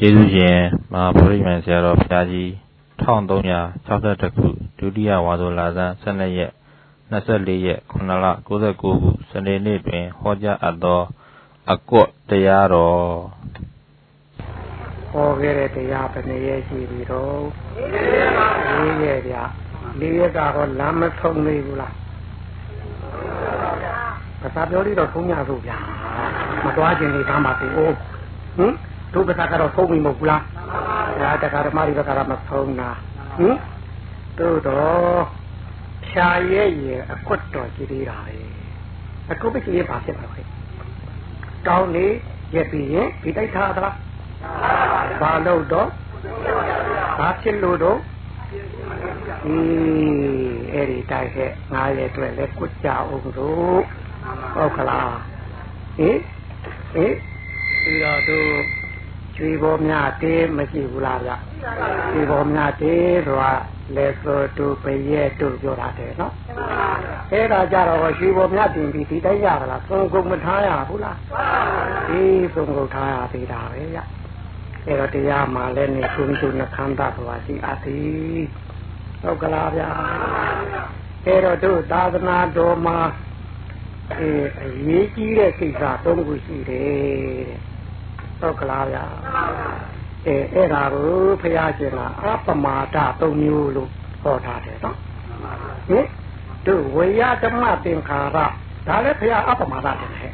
ကျေးဇူးရှင်မဟာဗုဒ္ဓမြတ်ဆရာတော်ဘုရားကြီး1362ခုဒုတိယဝါဆိုလဆန်း12ရက်24ရက်9လ69ခုစနေနေ့တွင်ဟောကြားအပ်သောအကွတ်တရားတော်ဟောခဲ့တဲ့တရားဘယ်နှရက်ရှိပြီတော့၄ရက်ဗျ၄ရက်ကတော့လမ်းမဆုံးသေးဘူးလားဘာသာပြောလို့တော့ထုံးရလို့ဗျာမသွားခြင်းနေသားမှာသိအိုးဟင် တို့ဘက်ကတော့ဆုံးပြီမဟုတ်ဘူးလားဒါတက္ကရာမတွေဘက်ကတော့မဆုံးတာဟင်တို့တော့ဖြာရဲ့ရဲ့အကွတ်တော်ကြည့်သေးတာပဲအကုတ်ပိရဲ့ဘာဖြစ်မှာလဲကောင်းနေရက်ပြီးရင်ဒီတိုက်ထားသလားဘာလို့တော့ဘာဖြစ်လို့တော့ဒီအဲ့ဒီတိုက်ခဲ့ငါးရက်အတွက်လဲကွကြအောင်တို့ဟုတ်ခလားဟင်ဟင်ပြီးတော့တို့ ကျွေပေါ်များတေးမရှိဘူးလားဗျကျွေပေါ်များတေးဆိုတာလေဆိုတူပရဲ့တူပြောတာတယ်နော်အဲ့ဒါကြတော့ရွှေပေါ်များတင်ပြီးဒီတိုင်းရတာလားသုံးကုန်မထားရဘူးလားဒီသုံးကုန်ထားရသေးတာပဲဗျအဲ့တော့တရားမှလည်းနေကုန်းကုန်းနှခမ်းသာဆိုတာရှိအပ်သည်ဟုတ်ကလားဗျအဲ့တော့တို့သာသနာတော်မှာအဲအရေးကြီးတဲ့ကိစ္စသုံးခုရှိတယ် ဟုတ်ကလားဗျာအဲအဲ့ဒါကိုဖရာရှင်ကအပမာဒသုံးမျိုးလို့ဟောထားတယ်နော်ဟင်တို့ဝေယဓမ္မသင်္ခါရဒါလည်းဖရာအပမာဒတယ်ဟဲ့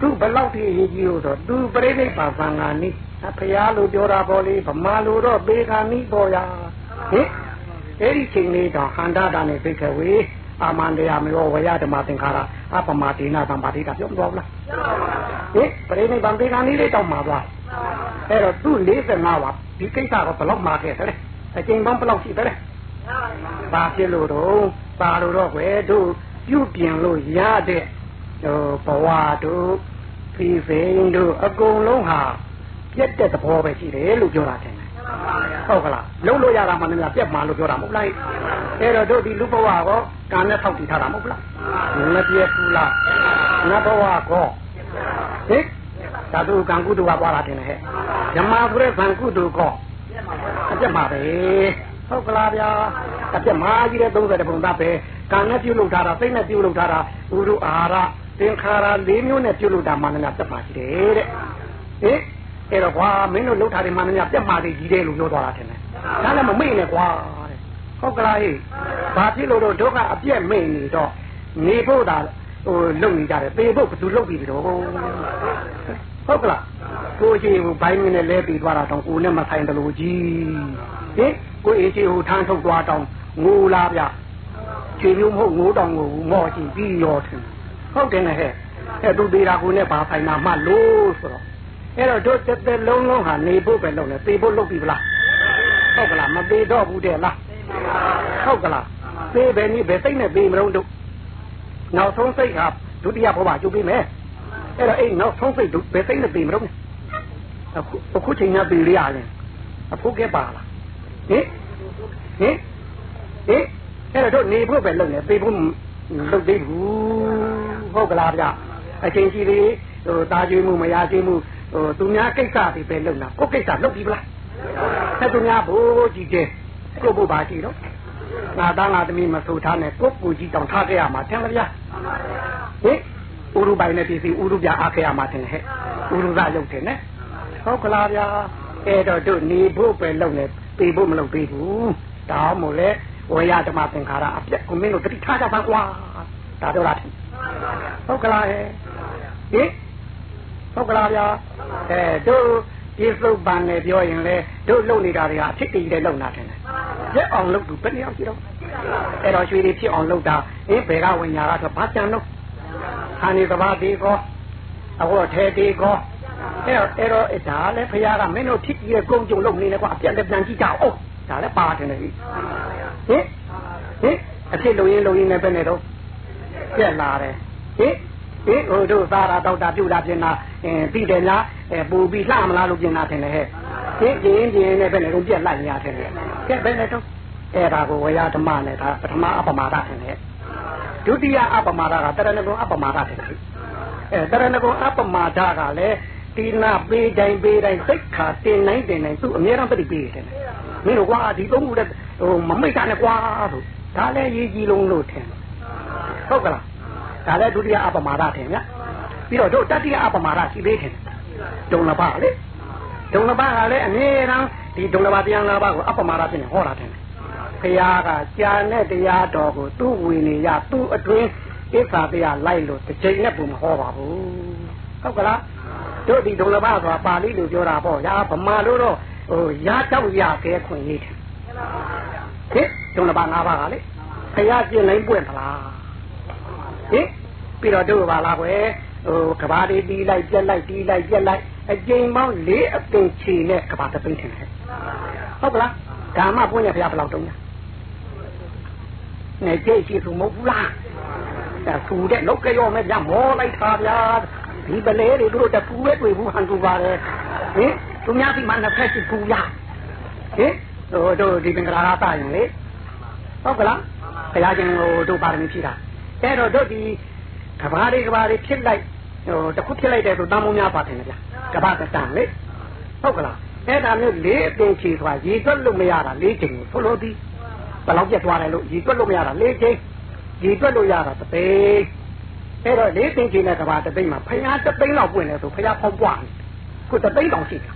သူဘလောက်ထိအရေးကြီးလို့ဆိုသူပြိဋိဘသံဃာနိဖရာလို့ပြောတာပေါ့လေဗမာလိုတော့ပေခာနိပေါ်ရဟင်အဲ့ဒီချိန်လေးတော့ဟန္တာတာနဲ့သိခဲ့ဝေးအာမန္တရားမေရောဝရဓမ္မသင်္ခါရ အပမဒေနာသံပါတိတာပြောမသွားဘူးလားဟင်ပရိနိဗ္ဗာန်ဒေနာနည်းလေးတောက်မှာသွားအဲ့တော့သူ့45ပါဒီကိစ္စတော့ဘယ်လောက်မှာခဲ့တယ်အချိန်ပေါင်းဘယ်လောက်ရှိတယ်ဘာဖြစ်လို့တော့ပါလို့တော့ခွဲတို့ပြုပြင်လို့ရတဲ့ဟိုဘဝတို့ဖိဖိန်တို့အကုန်လုံးဟာပြက်တဲ့သဘောပဲရှိတယ်လို့ပြောတာတယ် ဟုတ်ကလားလုံးလို့ရတာမှလည်းပြက်မှာလို့ပြောတာမဟုတ်လားအဲ့တော့တို့ဒီလူဘဝကောကံနဲ့ထောက်တည်ထားတာမဟုတ်လားမပြက်ဘူးလားနတ်ဘဝကောဟိသာဓုကံကုတုကပွားလာတယ်ဟဲ့ဓမ္မဆိုတဲ့ဗံကုတုကောအပြက်မှာပဲဟုတ်ကလားဗျာအပြက်မှာကြီးတဲ့30ပုံသားပဲကံနဲ့ပြုလုပ်ထားတာစိတ်နဲ့ပြုလုပ်ထားတာဥရုအာဟာရသင်္ခါရ၄မျိုးနဲ့ပြုလုပ်တာမှလည်းပြက်ပါရှိတယ်တဲ့ဟိ အဲ့တော့ကွာမင်းတို့လှုပ်ထားတယ်မှန်များပြက်မာတွေကြီးတယ်လို့ပြောသွားတာထင်တယ်ဒါလည်းမမိတ်နဲ့ကွာတဲ့ဟုတ်ကလားဟေ့ဘာဖြစ်လို့တော့ဒုက္ခအပြက်မိတ်နေတော့နေဖို့တာဟိုလုံနေကြတယ်ပေဖို့ဘယ်သူလုံပြီးတော့ဟုတ်ကလားကိုကြီးဟိုဘိုင်းမင်းနဲ့လဲပြီးသွားတာတော့ကိုနဲ့မဆိုင်တယ်လို့ကြီးဟင်ကိုအေးကြီးဟိုထမ်းထုတ်သွားတော့ငိုလားဗျချေမျိုးမဟုတ်ငိုတောင်ငိုမော်ကြည့်ပြီးရောထင်ဟုတ်တယ်နဲ့ဟဲ့အဲ့သူသေးတာကိုနဲ့ဘာဆိုင်တာမှလို့ဆိုတော့ အဲ့တော့တို့တစ်သက်လုံးလုံးဟာနေဖို့ပဲလုပ်နေသေဖို့လုပ်ပြီဗလားဟုတ်ကလားမသေးတော့ဘူးတဲ့လားဟုတ်ကလားသေပဲနိပဲစိတ်နဲ့သေမလို့တို့နောက်ဆုံးစိတ်ဟာဒုတိယဘဝကျုပ်ပြီးမယ်အဲ့တော့အဲ့နောက်ဆုံးစိတ်တို့ပဲစိတ်နဲ့သေမလို့အခုအခုချိန်ကသေရရတယ်အခုကပါလားဟင်ဟင်ဟင်အဲ့တော့တို့နေဖို့ပဲလုပ်နေသေဖို့လုပ်သေးဘူးဟုတ်ကလားဗျအချိန်ကြီးလေးဟိုတာကျွေးမှုမရကျွေးမှု ဟိုသူများကိစ္စတွေပဲလုပ်တာကိုကိစ္စလုပ်ပြီဗလားဆက်သူများဘိုးကြီးတဲ့ကိုဘိုးပါကြီးတော့ငါသားငါသမီးမဆိုထားနဲ့ကိုကိုကြီးတောင်ထားခဲ့ရမှာထင်မလားဟင်ဥရုပိုင်နဲ့ပြည်စီဥရုပြအားခဲ့ရမှာထင်ဟဲ့ဥရုသရုပ်ထင်နဲ့ဟုတ်ကလားဗျာအဲ့တော့တို့နေဖို့ပဲလုပ်နေပြေဖို့မလုပ်သေးဘူးဒါမှမဟုတ်လေဝေယဓမ္မသင်္ခါရအပြက်ကိုမင်းတို့တတိထားကြပါကွာဒါတော့လားဟုတ်ကလားဟဲ့ဟင် ဟုတ်ကလားဗျာအဲတို့ပြေစုပ်ပန်နဲ့ပြောရင်လေတို့လုံနေတာတွေဟာအဖြစ်တည်တဲ့လုံတာတယ်ရက်အောင်လုပ်သူဘယ်နည်းအောင်ရှိတော့အဲ့တော့ရွှေတွေဖြစ်အောင်လုပ်တာအေးဘယ်ကဝင်ညာကတော့ဘာကြံတော့ခါနေသဘာသေးကောအခုထဲသေးကောအဲ့တော့အဲ့တော့ဒါလည်းဖခင်ကမင်းတို့ဖြစ်ပြီးတဲ့ကုန်းကြုံလုပ်နေတယ်ကွာအပြက်လက်ပြန်ကြည့်ကြအောင်ဒါလည်းပါတယ်လေဟင်ဟင်အဖြစ်လုံရင်လုံရင်လည်းပဲနေတော့ပြက်လာတယ်ဟင် ဟေးဟိုတို့သားတာတောက်တာပြုတ်တာပြင်တာအဲပြီးတယ်လားအဲပူပြီးလှမလားလို့ပြင်တာထင်တယ်ဟဲ့ဟေးပြင်းပြင်းနဲ့ပဲလေတော့ပြက်လိုက်ညာထင်တယ်ကဲဘယ်နဲ့တော့အဲ့ဒါကိုဝေယဓမ္မနဲ့ဒါပထမအပမာဒထင်တယ်ဒုတိယအပမာဒကတရဏဂုံအပမာဒထင်တယ်အဲတရဏဂုံအပမာဒကလည်းဒီနာပေးတိုင်းပေးတိုင်းစိတ်ခါတင်နိုင်တင်နိုင်သူ့အများအားပတိပေးတယ်မင်းတို့ကွာဒီသုံးခုတဲ့ဟိုမမိတ်တာနဲ့ကွာဆိုဒါလည်းရေးကြည့်လုံးလို့ထင်ဟုတ်ကလား ဒါလည်းဒုတိယအပမာဒထင်ဗျပြီးတော့တို့တတိယအပမာဒရှိသေးတယ်ဒုံလပါလေဒုံလပါကလည်းအမြဲတမ်းဒီဒုံလပါတရား၅ပါးကိုအပမာဒဖြစ်နေဟောတာတယ်ခရာကကြာနဲ့တရားတော်ကိုသူ့ဝင်နေရသူ့အတွင်းဣစ္ဆာတရားလိုက်လို့တစ်ချိန်နဲ့ပုံမဟောပါဘူးဟုတ်ကလားတို့ဒီဒုံလဘဆိုတာပါဠိလိုပြောတာပေါ့ညာဗမာလိုတော့ဟိုရတောက်ရခဲခွင့်ရေးတယ်ဟင်ဒုံလဘ၅ပါးကလေခရကျင်နိုင်ပွင့်သလား ဟင်ပြီးတော့တို့ပါလားကွယ်ဟိုကဘာလေးတီးလိုက်ပြက်လိုက်တီးလိုက်ပြက်လိုက်အကျိန်ပေါင်း၄အပင်ချီနဲ့ကဘာတသိန်းထင်တယ်ဟုတ်ကလားဓမ္မပွင့်ရဖရားဘယ်လောက်တုံးလဲနေကြည့်ရှိသူမဟုတ်ဘူးလားဆူတဲ့လောက်ကရောမဲ့ပြမောလိုက်တာဗျာဒီပလဲတွေတို့တပူပဲတွေ့ဘူးဟန်တူပါတယ်ဟင်သူများဒီမှာနှစ်ဖက်ရှိပူရဟင်တို့တို့ဒီပင်္ဂလာသာရင်လေဟုတ်ကလားဘုရားရှင်ဟိုတို့ပါရမီဖြည့်တာ အဲ့တော့တို့ဒီကဘာတွေကဘာတွေဖြစ်လိုက်ဟိုတခုဖြစ်လိုက်တယ်ဆိုတမ်းမိုးများပါတယ်ဗျာကဘာတတန်လေဟုတ်ကလားအဲ့ဒါမျိုးလေးအပင်ချီသွားရေတွက်လို့မရတာလေးချိန်ကိုဆိုလို့ဒီဘယ်လောက်ပြတ်သွားတယ်လို့ရေတွက်လို့မရတာလေးချိန်ရေတွက်လို့ရတာတသိအဲ့တော့လေးသိန်းချင်းနဲ့ကဘာတသိန်းမှာဖယားတသိန်းလောက်ပွင့်လဲဆိုဖယားဖောင်းပွားတယ်ခုတသိန်းတောင်ရှိတယ်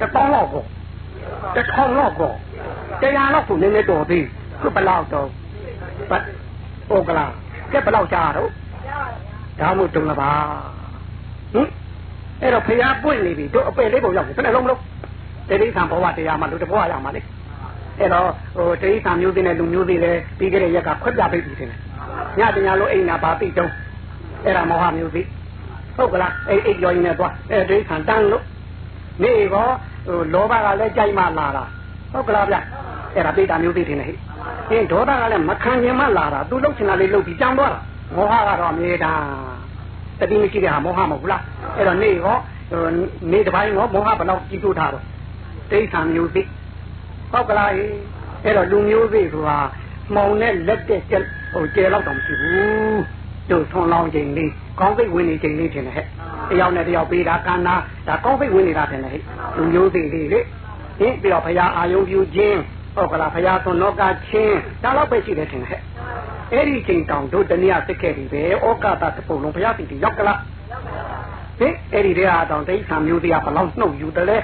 တပေါင်းလောက်ကိုတထောင်လောက်ကိုတရားလောက်ကိုနည်းနည်းတော်သေးခုဘလောက်တော့ပတ်ဟုတ်ကလား ကဲဘလောက်ကြားတော့ဒါမှမဟုတ်တုံးလားပါဟင်အဲ့တော့ဖယားပွင့်နေပြီတို့အပယ်လေးပုံရောက်ပြီဘယ်နှလုံးမလို့တိရိစ္ဆာန်ဘဝတရားမှာလူတဘဝရမှာလေအဲ့တော့ဟိုတိရိစ္ဆာန်မျိုးသေးနဲ့လူမျိုးသေးလဲပြီးကြတဲ့ရက်ကခွက်ပြပိတ်ပြီတင်တယ်ညတညာလို့အိမ်နာပါတိတုံးအဲ့ဒါမောဟမျိုးသိဟုတ်ကလားအဲ့အိပ်ကြော်ရင်းနဲ့သွားအဲ့ဒိဋ္ဌံတန်းလို့နေကောဟိုလောဘကလည်းကြိုက်မှလာတာဟုတ်ကလားဗျ အဲ့ဒါပိတာမျိုးသိတယ်ဟဲ့အင်းဒေါသကလည်းမခံရင်မှလာတာသူလှုပ်ချင်တာလေးလှုပ်ပြီးကြောင်းသွားတာမောဟကတော့အမြဲတမ်းတတိမရှိတဲ့ဟာမောဟမဟုတ်ဘူးလားအဲ့တော့နေကောဟိုနေတစ်ပိုင်းကောမောဟဘယ်လောက်ကြီးထုတ်ထားတော့ဒိဋ္ဌံမျိုးသိဟုတ်ကလားအဲ့တော့လူမျိုးသိဆိုတာမှောင်နဲ့လက်တဲ့ဟိုကျဲတော့တော့မရှိဘူးတို့ထွန်လောင်းခြင်းလေးကောင်းစိတ်ဝင်နေခြင်းလေးထင်တယ်ဟဲ့တယောက်နဲ့တယောက်ပေးတာကန္နာဒါကောင်းစိတ်ဝင်နေတာထင်တယ်ဟဲ့လူမျိုးသေးလေးလေဟင်ပြီးတော့ဖရာအာယုံပြုခြင်း ဟုတ်ကလားဖရာသွန်တော့ကချင်းဒါတော့ပဲရှိတယ်ထင်တယ်ဟဲ့အဲ့ဒီချိန်တောင်တို့တနည်းစစ်ခဲ့ပြီပဲဩကာသတပုံလုံးဖရာတီတီရောက်ကလားဟင်အဲ့ဒီတည်းဟာတောင်တိဋ္ဌာမျိုးတရားဘလောက်နှုတ်ယူတယ်လဲ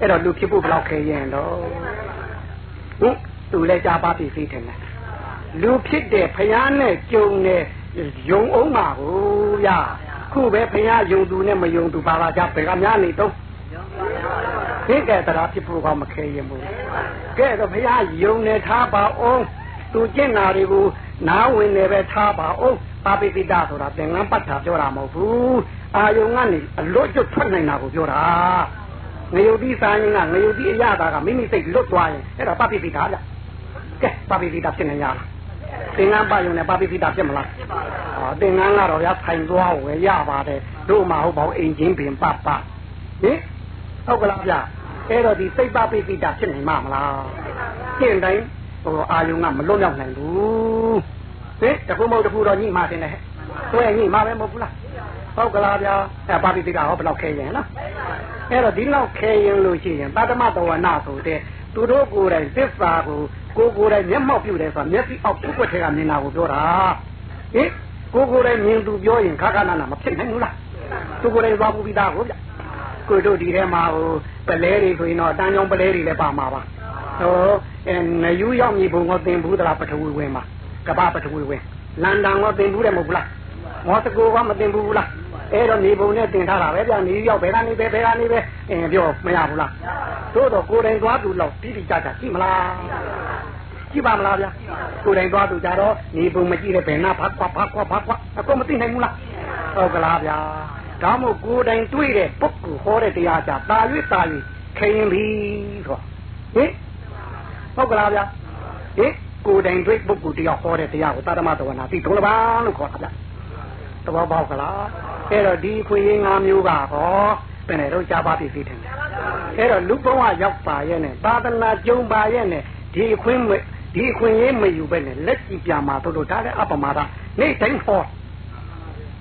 အဲ့တော့လူဖြစ်ဖို့ဘလောက်ခဲရင်တော့ဟင်သူလည်းကြားပါပြီသိတယ်လူဖြစ်တဲ့ဖယားနဲ့ကြုံတဲ့ယုံအောင်ပါကိုဗျာခုပဲဖယားယုံသူနဲ့မယုံသူပါလာကြဘယ်ကများနေတော့ ဒီကဲတရားဖြစ်ဖို့ကမခဲရင်ဘူးကဲတော့ဖယားယုံနေထားပါအောင်သူကျင့်နာတွေကိုနားဝင်နေပဲထားပါအောင်ပါပိပိတဆိုတာသင်္ကန်းပတ်တာပြောတာမဟုတ်ဘူးအာယုံကနေအလွတ်ကျွတ်ထွက်နိုင်တာကိုပြောတာငရုတ်တိစာရင်ကငရုတ်တိအရသာကမိမိစိတ်လွတ်သွားရင်အဲ့ဒါပပိပိတာဗျကဲပပိပိတာဖြစ်နေရလားသင်္ကန်းပါယုံနဲ့ပါပိပိတာဖြစ်မလားဟောသင်္ကန်းကတော့ရဆိုင်သွားဝယ်ရပါတယ်တို့မှဟုတ်ပါဘူးအိမ်ချင်းပင်ပပဟင်ဟုတ်ကလားဗျ အဲ့တော့ဒီစိတ်ပါပိပိတာဖြစ်နေမှာမလားကျင့်တိုင်းဟိုအာယုံကမလွတ်မြောက်နိုင်ဘူးဟင်တခုမဟုတ်တခုတော့ညှိမှတင်တယ်ဟဲ့တွဲညှိမှပဲမဟုတ်ဘူးလားဟုတ်ကလားဗျာအဲပါပိပိတာဟောဘယ်လောက်ခဲရင်နော်အဲ့တော့ဒီလောက်ခဲရင်လို့ရှိရင်တတမတဝနာဆိုတဲ့သူတို့ကိုယ်တိုင်သစ္စာကိုကိုကိုယ်တိုင်မျက်မှောက်ပြုတယ်ဆိုတာမျက်စိအောက်ပုတ်ွက်ထဲကမြင်တာကိုပြောတာဟင်ကိုကိုယ်တိုင်မြင်သူပြောရင်ခါခါနာနာမဖြစ်နိုင်ဘူးလားသူကိုယ်တိုင်သွားပူပြီးသားကိုဗျ ကိုတို့ဒီထဲမှာဟိုပလဲတွေဆိုရင်တော့တန်းကြောင်ပလဲတွေလည်းပါမှာပါဟိုအဲနယူးရောက်မြေပုံကိုသင်ဘူးသလားပထဝီဝင်မှာကပပထဝီဝင်လန်ဒန်ကိုသင်ဘူးတယ်မဟုတ်ဘူးလားမော်စကိုကမသင်ဘူးလားအဲ့တော့နေပုံနဲ့တင်ထားတာပဲဗျာနေရောက်ဘယ်ကနေပဲဘယ်ကနေပဲအင်းပြောမရဘူးလားသို့တော့ကိုယ်တိုင်သွားသူလောက်တိတိကျကျရှိမလားရှိပါမလားဗျာကိုယ်တိုင်သွားသူကြတော့နေပုံမကြည့်တဲ့ဘယ်နာဘာကွာဘာကွာဘာကွာအကုန်မသိနိုင်ဘူးလားဟုတ်ကလားဗျာ ဒါမို့ကိုယ်တိုင်တွေ့တဲ့ပုဂ္ဂိုလ်ဟောတဲ့တရားကြတာ၍တာ၍ခရင်ပြီဆိုဟင်ဟုတ်ကလားဗျာဟင်ကိုယ်တိုင်တွေ့ပုဂ္ဂိုလ်တရားဟောတဲ့တရားကိုသာသမတဝနာသိဒုလဘာလို့ခေါ်တာဗျာသဘောပေါက်ကလားအဲ့တော့ဒီခွေရင်း၅မျိုးကဟောဘယ်နဲ့တော့ကြားပါပြီသိတယ်အဲ့တော့လူဘဝရောက်ပါရဲ့နဲ့သာသနာကျုံပါရဲ့နဲ့ဒီခွင်းဒီခွင့်ရေးမယူပဲနဲ့လက်ကြည့်ပြမှာတို့တို့ဒါလည်းအပမာဒနေ့တိုင်းဟော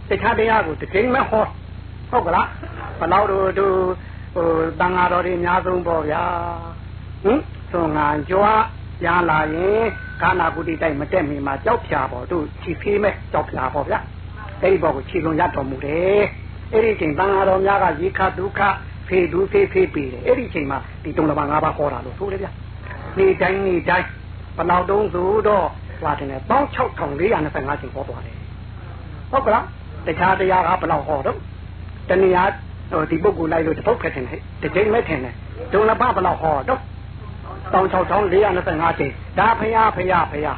တခြားတရားကိုတကြိမ်မဲ့ဟော ဟုတ်ကလားဘလောက်တို့တို့ဟိုတန်ဃာတော်တွေအများဆုံးပေါ့ဗျာဟင်သွန်ငံကြွားရလာရင်ခန္ဓာကုတိတိုက်မတက်မီမှာကြောက်ဖြာပေါ့တို့ခြိဖေးမဲ့ကြောက်ဖြာပေါ့ဗျာအဲ့ဒီဘောကိုခြေလုံးရတော်မူတယ်အဲ့ဒီချိန်တန်ဃာတော်များကရေခဒုက္ခဖေဒုဖေးဖေးပေးတယ်အဲ့ဒီချိန်မှာဒီတုံးလပါ၅ပါးခေါ်တာလို့ဆိုတယ်ဗျာနေတိုင်းနေတိုင်းဘလောက်တုံးဆိုတော့လာတယ်16425ချိန်ဟောသွားတယ်ဟုတ်ကလားတခြားတရားကဘလောက်ဟောတော့ တဏှာဟိုဒီပုဂ္ဂိုလ်လိုက်လို့တပုတ်ခက်တယ်ဟဲ့တကြိမ်မဲ့ထင်တယ်ဒုံလပဘလောက်ဟောတော့16425ချိန်ဒါဖရာဖရာဖရာ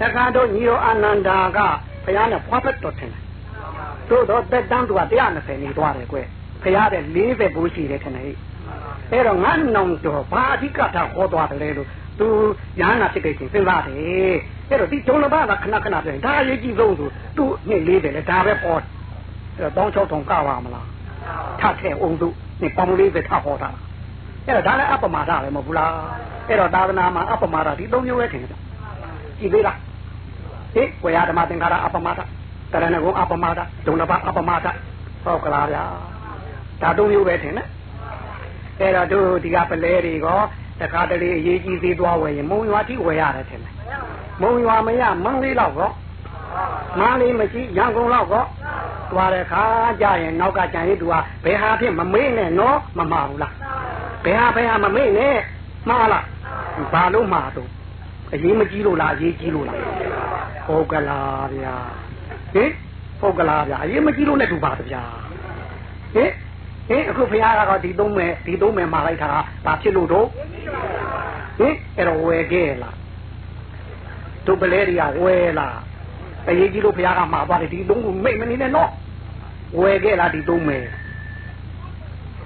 တခါတော့ညီတော်အာနန္ဒာကဖရာနဲ့ဖွားဖက်တော်ထင်တယ်တို့တော့တက်တန်းသူက120နေသွားတယ်ကွဖရာတဲ့40ဘူးရှိတယ်ထင်တယ်အဲ့တော့ငါနောင်တော်ဘာအဓိကတာဟောသွားတယ်လို့သူရဟန္တာဖြစ်ခဲ့ချင်းစဉ်းစားတယ်အဲ့တော့ဒီဒုံလပကခဏခဏပြောရင်ဒါအရေးကြီးဆုံးဆိုသူ့နှစ်40လေဒါပဲဟော အဲ့တော့16000ကပါမလားထထည့်အောင်သူနှစ်ပေါင်း40ထဟောတာအဲ့တော့ဒါလည်းအပမာဒပဲမဟုတ်ဘူးလားအဲ့တော့သာသနာမှာအပမာဒဒီသုံးမျိုးပဲထင်တယ်ကြည့်သေးလားဟေးဝေယဓမ္မသင်္ခါရအပမာဒတရဏဂုံအပမာဒဒုံလပအပမာဒဟုတ်ကလားဗျာဒါသုံးမျိုးပဲထင်တယ်အဲ့တော့တို့ဒီကပလဲတွေကတခါတလေအရေးကြီးသေးသွားဝယ်ရင်မုံရွာတိဝယ်ရတယ်ထင်တယ်မုံရွာမရမန်းလေးတော့ကော မန်းလေးမရှိရန်ကုန်တော့ကောသွားတဲ့ခါကြရင်နောက်ကကြံရည်သူကဘယ်ဟာဖြစ်မမေ့နဲ့နော်မမှားဘူးလားဘယ်ဟာဘယ်ဟာမမေ့နဲ့မှားလားဘာလို့မှားတော့အရေးမကြီးလို့လားအရေးကြီးလို့လားဟုတ်ကလားဗျာဟင်ဟုတ်ကလားဗျာအရေးမကြီးလို့လည်းတူပါဗျာဟင်ဟင်အခုဖခင်ကတော့ဒီသုံးမယ်ဒီသုံးမယ်မှာလိုက်တာဘာဖြစ်လို့တော့ဟင်အဲ့တော့ဝယ်ခဲ့လားတို့ပလဲတွေကဝယ်လား အရေးကြီးလို့ဖခင်ကမှာသွားတယ်ဒီသုံးကိုမိတ်မနေနဲ့နော်ဝယ်ခဲ့လားဒီသုံးမယ်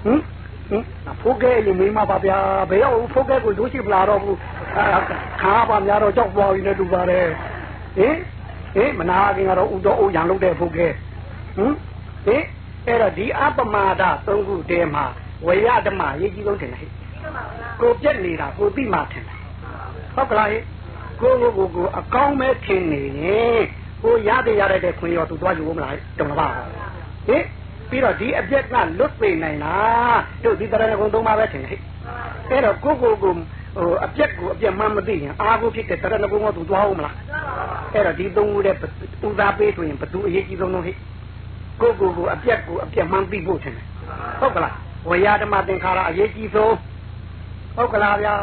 ဟင်ဟင်ဖိုးကဲရင်မိမပါဗျာဘယ်ရောက်ဖိုးကဲကိုလို့ရှိပလာတော့ဘူးခါပါများတော့ကြောက်ပွားပြီးနေတူပါတယ်ဟင်ဟင်မနာခင်ကတော့ဥတော်အိုးရံလုပ်တဲ့ဖိုးကဲဟင်ဟင်အဲ့တော့ဒီအပမာဒသုံးခုတည်းမှာဝေယဓမ္မရေးကြီးဆုံးထင်တယ်ဟဲ့ကိုပြက်နေတာကိုသိမှထင်တယ်ဟုတ်ကလားဟဲ့ကိုကိုကိုကိုအကောင်းမဲ့ထင်နေရင် ကိုရတဲ့ရတဲ့ခွင့်ရောသူသွားယူမလားတုံးပါဟင်ပြီးတော့ဒီအပြက်ကလွတ်ပေနိုင်လားတို့ဒီတရဏဂုံသုံးပါပဲထင်ဟဲ့အဲ့တော့ကိုကိုကိုဟိုအပြက်ကိုအပြက်မှမသိရင်အာကိုဖြစ်တဲ့တရဏဂုံကသူသွားဦးမလားအဲ့တော့ဒီသုံးခုတဲ့ဥသားပေးဆိုရင်ဘသူအရေးကြီးဆုံးလို့ဟဲ့ကိုကိုကိုအပြက်ကိုအပြက်မှန်းသိဖို့ထင်တယ်ဟုတ်ကလားဝေယဓမ္မသင်္ခါရအရေးကြီးဆုံးဟုတ်ကလားဗျာ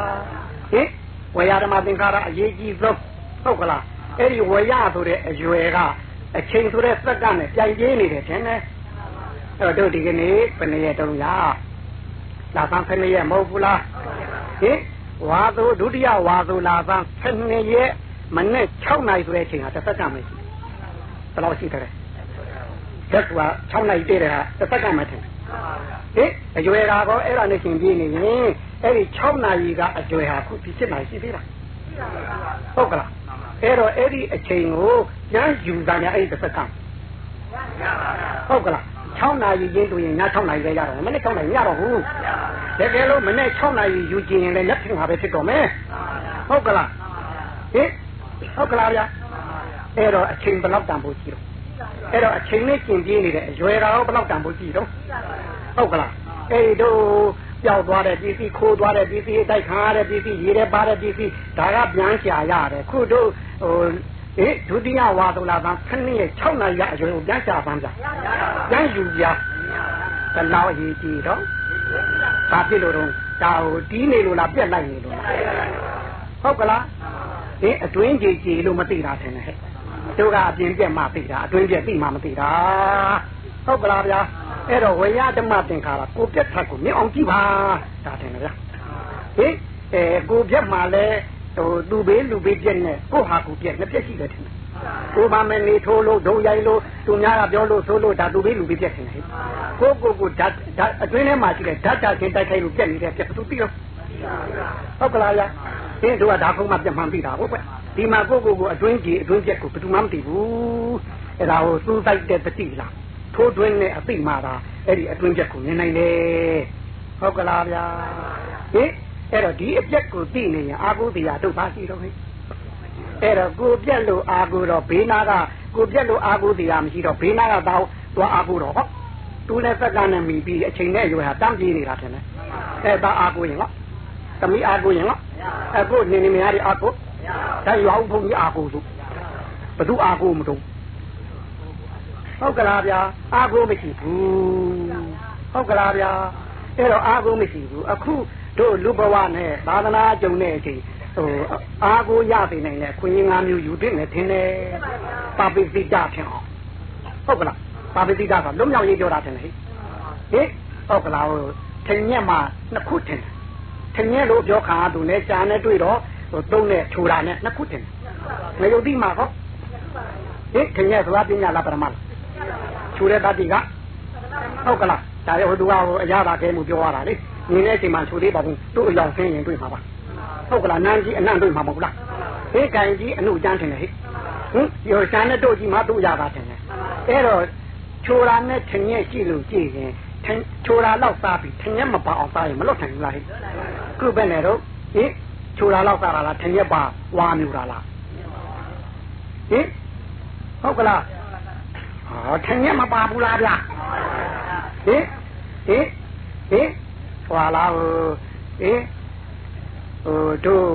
ဟင်ဝေယဓမ္မသင်္ခါရအရေးကြီးဆုံးဟုတ်ကလား အဲ့ဒီဝေယဆိုတဲ့အရွယ်ကအချိန်ဆိုတဲ့စက္ကန့်နဲ့ပြိုင်ကျင်းနေတယ်ထင်တယ်အဲ့တော့တို့ဒီကနေ့ဘယ်နှစ်ရက်တုံးလားလာပန်းခဏရက်မဟုတ်ဘူးလားဟင်ဝါသူဒုတိယဝါသူလာပန်းခဏရက်မနေ့6နိုင်ဆိုတဲ့အချိန်ဟာတစ်စက္ကန့်ပဲရှိဘယ်လောက်ရှိတယ်ဓာတ်က6နိုင်တည်းတဲ့ဟာတစ်စက္ကန့်မှထင်ဟင်အရွယ်ကတော့အဲ့ဒါနဲ့ရှင်ပြနေရင်အဲ့ဒီ6နာရီကအရွယ်ဟာခုဒီ7နာရီရှိသေးလားဟုတ်ကလား အဲ့တော့အဲ့ဒီအချိန်ကိုညယူစားများအဲ့ဒီတစ်စက္ကန့်ဟုတ်ကလား6နာရီရင်းတူရင်ည6နာရီပဲရတော့မနေ့6နာရီရတော့ဘူးတကယ်လို့မနေ့6နာရီယူကျင်ရင်လည်းလက်ထင်ပါပဲဖြစ်တော့မယ်ဟုတ်ကလားဟင်ဟုတ်ကလားဗျာအဲ့တော့အချိန်ဘယ်လောက်တန်ဖို့ရှိတော့အဲ့တော့အချိန်နဲ့ကျင်ပြေးနေတဲ့အရွယ်တော်ဘယ်လောက်တန်ဖို့ရှိတော့ဟုတ်ကလားအဲ့တို့ ပျောက်သွားတဲ့ပစ္စည်းခိုးသွားတဲ့ပစ္စည်းတိုက်ခါရတဲ့ပစ္စည်းရေထဲပါတဲ့ပစ္စည်းဒါကပြန်ရှာရတယ်ခုတို့ဟိုအေးဒုတိယဝါဒလာသားခဏရဲ့6နာရီအရွယ်ကိုပြန်ရှာပန်းကြပြန်ယူကြဘယ်လောက်အရေးကြီးတော့ဘာဖြစ်လို့တော့ဒါဟိုတီးနေလို့လားပြက်လိုက်နေလို့လားဟုတ်ကလားအေးအတွင်းကြီးကြီးလို့မသိတာထင်တယ်ဟဲ့တို့ကအပြင်ပြက်မှသိတာအတွင်းပြက်သိမှမသိတာဟုတ်ကလားဗျာ အဲ့တော့ဝေယဓမ္မသင်္ခါရကိုပြက်ထက်ကိုမြင်အောင်ကြည့်ပါဒါထင်တယ်ဗျာဟေးအဲကိုပြက်မှလည်းဟိုသူဘေးလူဘေးပြက်နဲ့ကိုဟာကိုပြက်နှစ်ပြက်ရှိတယ်ထင်တယ်ကိုမမနေထိုးလို့ဒုံရိုင်းလို့သူများကပြောလို့ဆိုလို့ဒါသူဘေးလူဘေးပြက်ထင်တယ်ကိုကိုကိုဓာတ်ဓာတ်အတွင်းထဲမှာရှိတဲ့ဓာတ်တာချင်းတိုက်ခိုက်လို့ပြက်နေတဲ့ပြက်သူသိရောဟုတ်ကလားဗျာအင်းတို့ကဒါကုန်းမှပြက်မှန်းသိတာဟုတ်ပဲဒီမှာကိုကိုကိုအတွင်းကြီးအတွင်းပြက်ကိုဘယ်သူမှမသိဘူးအဲ့ဒါကိုသူ့တိုက်တဲ့တတိလား ထိုးတွင်းနဲ့အသိမှသာအဲ့ဒီအတွင်းပြက်ကိုမြင်နိုင်တယ်ဟုတ်ကလားဗျာဟင်အဲ့တော့ဒီအပြက်ကိုသိနေရင်အာဟုတရားတို့ပါရှိတော့ဟဲ့အဲ့တော့ကိုပြက်လို့အာဟုတော့ဘေးနာကကိုပြက်လို့အာဟုတရားမရှိတော့ဘေးနာကတော့သွားအာဟုတော့ဟောဘသူနဲ့စက္ကန့်နဲ့မိပြီးအချိန်နဲ့ရွယ်ဟာတမ်းပြေးနေတာထင်တယ်အဲဒါအာကိုရင်ဟောသမီးအာကိုရင်ဟောအခုနေနေမရတဲ့အာကိုဒါရွာဦးဘုံကြီးအာကိုဆိုဘသူအာကိုမတုံး ဟုတ်ကလားဗျာအာကိုမရှိဘူးဟုတ်ကလားဗျာအဲ့တော့အာကိုမရှိဘူးအခုတို့လူဘဝနဲ့သာသနာကြုံတဲ့အချိန်ဟိုအာကိုရသိနိုင်တဲ့ခွင့်ရင်း၅မျိုးယူတဲ့နဲ့ထင်တယ်ပါပိစိတထင်အောင်ဟုတ်ကလားပါပိစိတဆိုလုံးမြောက်ရေးပြောတာထင်တယ်ဟိဟိဟုတ်ကလားဟိုထင်ညက်မှာနှစ်ခုထင်တယ်ထင်ညက်လို့ပြောခါသူနဲ့ရှားနဲ့တွေ့တော့ဟိုတုံးနဲ့ခြူတာနဲ့နှစ်ခုထင်တယ်ငရုတ်တိမှာဟောဟိထင်ညက်ဆိုတာပညာလားပရမလား ခြူတဲ့တတိကဟုတ်ကလားဒါရဟိုသူကဟိုအရာသာကဲမှုပြောရတာလေနေတဲ့အချိန်မှာခြူသေးပါဘူးသူ့အယောင်ဆင်းရင်တွေ့မှာပါဟုတ်ကလားနန်းကြီးအနံ့တွေ့မှာမဟုတ်လားဟေးကန်ကြီးအနုကျန်းထင်တယ်ဟိဟင်ရောရှာနဲ့တို့ကြီးမှတို့ရတာထင်တယ်အဲ့တော့ချိုရာနဲ့ထင်ရဲ့ကြည့်လို့ကြည့်ရင်ချိုရာလောက်စားပြီးထင်ရဲ့မပါအောင်စားရင်မလွတ်နိုင်ဘူးလားဟိခုပဲနဲ့တော့ဟိချိုရာလောက်စားတာလားထင်ရဲ့ပါဝါမျိုးတာလားဟိဟုတ်ကလား ဟောထင်ရဲ့မပါဘူးလားဗျဟိဟိဟိဟွာလားဟိဟိုတို့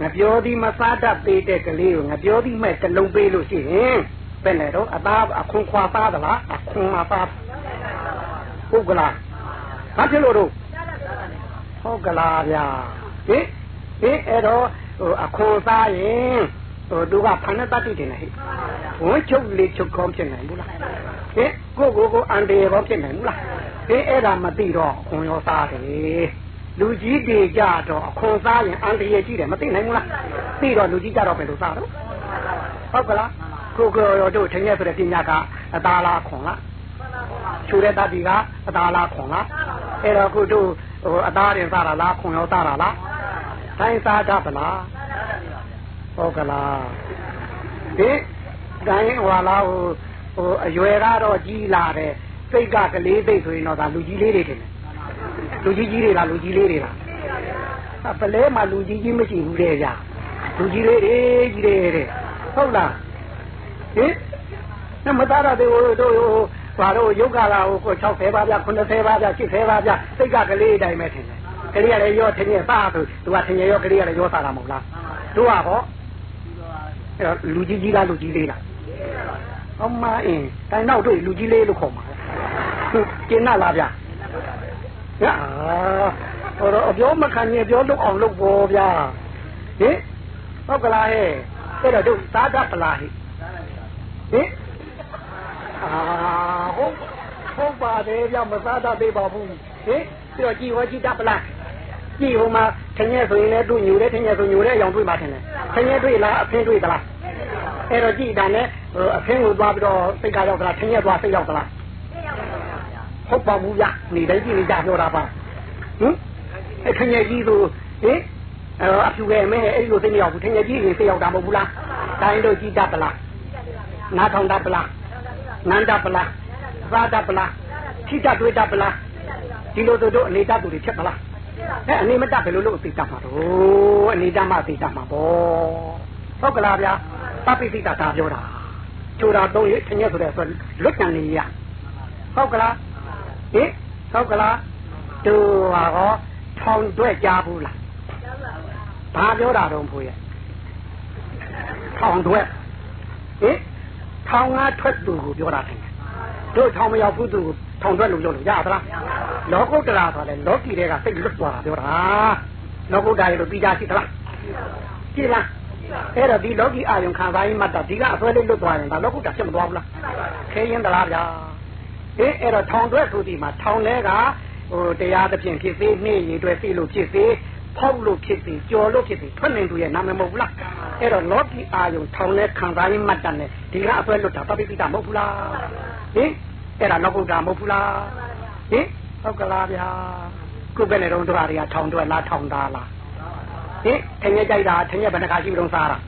ငပြောသည်မစားတတ်သေးတဲ့ကလေးကိုငပြောသည်မဲ့တလုံးပေးလို့ရှိရင်ဘယ်နဲ့တော့အသားအခွန်ခွာသားသလားအခွန်မသားဟုတ်ကလားဘာဖြစ်လို့တော့ဟုတ်ကလားဗျာဟင်ဟင်အဲ့တော့ဟိုအခွန်သားရင် ဟိုသူကဖန်နဲ့တတ်တယ်နဲ့ဟဲ့ဝန်းချုပ်လေးချုပ်ကောင်းဖြစ်နိုင်ဘူးလားဟင်ကိုကိုကိုအန်တေရောဖြစ်နိုင်ဘူးလားဟင်အဲ့ဒါမသိတော့ခွန်ရောသားတယ်လူကြီးတွေကြတော့အခွန်စားရင်အန်တရကြီးတယ်မသိနိုင်ဘူးလားသိတော့လူကြီးကြတော့ဘယ်လိုစားတော့ဟုတ်ကလားကိုကိုရောတို့ထင်ရဆိုတဲ့ပညာကအသားလားခွန်လားချူတဲ့တတိကအသားလားခွန်လားအဲ့တော့ခုတို့ဟိုအသားရင်စားတာလားခွန်ရောစားတာလားတိုင်းစားတတ်ပလား ဟုတ်ကလားဒီတိုင်းဟွာလားဟိုဟိုအရွယ်ကတော့ကြီးလာတယ်စိတ်ကကလေးသိဆိုရင်တော့ဒါလူကြီးလေးတွေတင်တယ်လူကြီးကြီးတွေလားလူကြီးလေးတွေလားပလဲမှာလူကြီးကြီးမရှိဘူးတဲ့ဗျာလူကြီးလေးတွေကြီးတွေတဲ့ဟုတ်လားဟင်နမသားရတဲ့ဟိုတို့ဘာလို့ယုတ်ကလာဟိုကို60ပါးဗျ90ပါးဗျ80ပါးဗျစိတ်ကကလေးတိုင်းပဲထင်တယ်ကလေးကလည်းရောထင်ရင်စားဆိုသူကထင်ရရောကလေးကလည်းရောစားတာမဟုတ်လားတို့ကဟောအဲ့ လူကြီးကြီးလားလူကြီးလေးလားအမအင်းတိုင်းနောက်တွေ့လူကြီးလေးလို့ခေါ်မှာကျင်းနာလားဗျဟာဟိုတော့အပြောမခံရင်ပြောလို့အောင်လုပ်ပေါ်ဗျာဟင်ဟုတ်ကလားဟဲ့အဲ့တော့တို့သာတပလားဟိဟင်အာဟုတ်ဟုတ်ပါတယ်ဗျမသာတသေးပါဘူးဟင်ပြီးတော့ကြည်ဟောကြည်တပလားကြည်ဟိုမှာထင်ရဲ့ဆိုရင်လည်းတို့ညူတယ်ထင်ရဲ့ဆိုညူတဲ့အယောင်တွေ့မှထင်တယ်ထင်ရဲ့တွေ့လားအဖင်းတွေ့သလား အဲ့တော့ကြည်တာနဲ့အဖင်းကိုသွားပြီးတော့စိတ်ကရောက်သလားထင်ရဲ့သွားစိတ်ရောက်သလားဟုတ်ပါဘူးဗျနေတိုင်းကြည့်နေကြပြောတာပါဟင်အခင်းရဲ့ကြီးဆိုဟင်အဖြူရဲ့မဲအဲ့လိုသိမရောက်ဘူးထင်ရဲ့ကြီးရင်သိရောက်တာမဟုတ်ဘူးလားတိုင်းတို့ကြည့်တတ်ပလားနားထောင်တတ်ပလားနန်းတတ်ပလားသာတတ်ပလားထိတတ်တွေးတတ်ပလားဒီလိုတို့အနေတတ်သူတွေဖြစ်ပလားအဲအနေမတတ်ဘယ်လိုလုပ်သိတတ်မှာတော့အနေတတ်မှသိတတ်မှာပေါ့ ဟုတ်ကလားဗျာပပိသိတာဒါပြောတာချိုတာတော့ရထင်ရဲ့ဆိုတဲ့ဆိုလွတ်တန်နေရဟုတ်ကလားဟင်ဟုတ်ကလားသူဟာဟောထောင်တွဲကြားဘူးလားဘာပြောတာတော့ဖိုးရဲ့ထောင်တွဲဟင်ထောင်ငါထွက်သူကိုပြောတာတယ်တို့ထောင်မရောက်ဘူးသူထောင်တွဲလို့ပြောလို့ရသလားလောကုတ္တရာဆိုတယ်လောကီတွေကစိတ်လွတ်သွားတာပြောတာလောကုတ္တရာလို့ပြီးကြရှိသလားကြည့်လား အဲ့တော့ဒီလောကီအာယုံခံစားရင်မှတ်တာဒီကအစွဲလေးလွတ်သွားရင်ဒါလောကုတ္တရာဖြစ်မသွားဘူးလားခဲရင်သလားဗျာအေးအဲ့တော့ထောင်တွဲဆိုဒီမှာထောင်လဲကဟိုတရားသဖြင့်ဖြစ်စေနှိမ့်ရည်တွဲသိလို့ဖြစ်စေဖောက်လို့ဖြစ်စေကြော်လို့ဖြစ်စေထွက်နေသူရဲ့နာမည်မဟုတ်ဘူးလားအဲ့တော့လောကီအာယုံထောင်လဲခံစားရင်မှတ်တတ်တယ်ဒီကအစွဲလွတ်တာပပိပိတာမဟုတ်ဘူးလားဟင်အဲ့ဒါလောကုတ္တရာမဟုတ်ဘူးလားဟင်ဟုတ်ကလားဗျာခုပဲနေတော့တို့တွေကထောင်တွဲလားထောင်သားလား ဟင်ထင်ရကြိုက်တာထင်ရဘယ်နှခါရှိပြီတော့စားတာ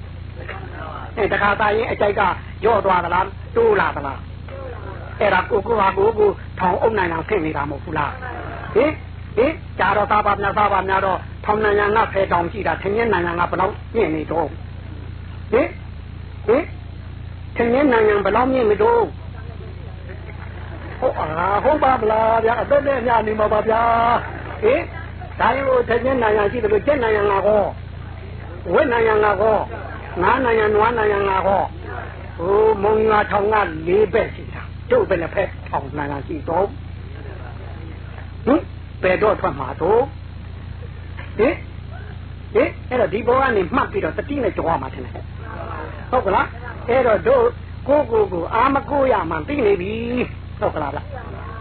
အဲတခါသားရင်အကြိုက်ကရော့သွားသလားတိုးလာသလားအဲ့ဒါကိုကိုဟာကိုကိုထောင်အုပ်နိုင်အောင်ဖြစ်နေတာမဟုတ်ဘူးလားဟင်ဟင်ကြာတော့သားပါများသားပါများတော့ထောင်နိုင်ရငါဖဲတောင်ရှိတာထင်ရနိုင်ရငါဘယ်လောက်မြင့်နေတော့ဟင်ဟင်ထင်ရနိုင်ရဘယ်လောက်မြင့်နေတော့ဟဟုတ်အာဟုတ်ပါမလားဗျာအသက်နဲ့ညနေမှာပါဗျာဟင် ဒါရင်ကိုတစ်ချက်နိုင်ရရှိတယ်လို့ကျက်နိုင်ရငါဟောဝိနိုင်ရငါဟောငါနိုင်ရနွားနိုင်ရငါဟောဟိုမုံငါထောင်က၄ဘက်ရှိတာတို့ပဲလည်းဖက်ထောင်နိုင်ရရှိတော့ဟင်ဘယ်တော့ထွက်မှာတော့ဟင်ဟင်အဲ့တော့ဒီဘောကနေမှတ်ပြီးတော့တတိနဲ့ကြောရမှာထင်တယ်ဟုတ်ကလားအဲ့တော့တို့ကိုကိုကိုအာမကိုရမှသိနေပြီဟုတ်ကလားဗျ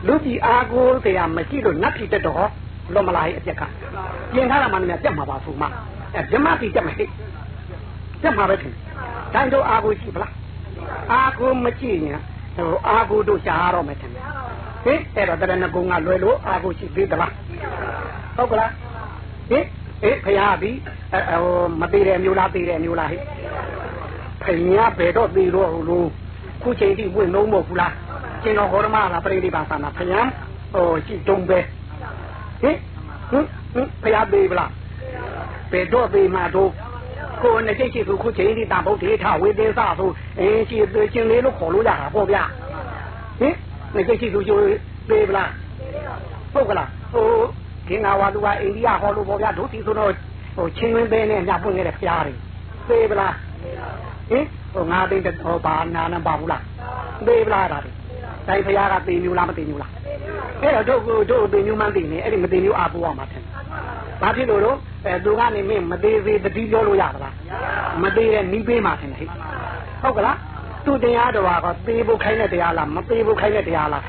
လူကြီးအာကိုတရားမရှိလို့နတ်ပြည်တက်တော့ လောမလာရဲ့အပြက်ကပြင်ထားတာမှလည်းပြတ်မှာပါဆိုမှအဲမြမပြည်တက်မယ်ဟဲ့ပြတ်မှာပဲထင်တိုင်းတို့အာကိုရှိပလားအာကိုမကြည့်ရင်ဟိုအာကိုတို့ရှားတော့မယ်ထင်ဟင်အဲ့တော့တရဏဂုံကလွယ်လို့အာကိုရှိသေးသလားဟုတ်ကလားဟင်အေးဖရာပြီဟိုမသေးတဲ့မျိုးလားသေးတဲ့မျိုးလားဟဲ့ဖညာဘယ်တော့သေးတော့လို့ခုချိန်ထိဝင်လုံးမဟုတ်ဘူးလားရှင်တော်ဟောရမလားပရိနိဗ္ဗာန်သာနာဖညာဟိုရှိတုံးပဲ ဟင်ဟင်ဖရာသေးဗလားဘယ်တော့သေးမှာတော့ကိုယ်နဲ့ကြိတ်ရှိသူခုချိန်ထိတာဘုဒ္ဓေထဝေသေသဆိုအင်းရှိသူရှင်လေးလို့ခေါ်လို့ရတာပေါ့ဗျာဟင်နဲ့ကြိတ်ရှိသူကျိုးသေးဗလားဟုတ်ကလားဟိုခင်နာဝါသူကအိန္ဒိယဟောလို့ပေါ့ဗျာဒုတိဆိုတော့ဟိုချင်းဝင်းသေးနဲ့ညပွင့်နေတဲ့ဖျားတွေသေးဗလားဟင်ဟိုငါသိတဲ့ဟောပါနာနာပါဘူးလားသေးဗလားဒါတိုင်းဖျားကသိမျိုးလားမသိမျိုးလား အဲ့တော့တို့တို့သိမျိုးမှန်းသိနေအဲ့ဒီမသိမျိုးအာပူအောင်မှာထင်ဘာဖြစ်လို့တော့အဲသူကနေမင်းမသေးသေးတတိပြောလို့ရပါလားမသေးတဲ့နီးပေးမှာထင်တယ်ဟဲ့ဟုတ်ကလားသူတရားတော်ကသေဖို့ခိုင်းတဲ့တရားလားမသေဖို့ခိုင်းတဲ့တရားလား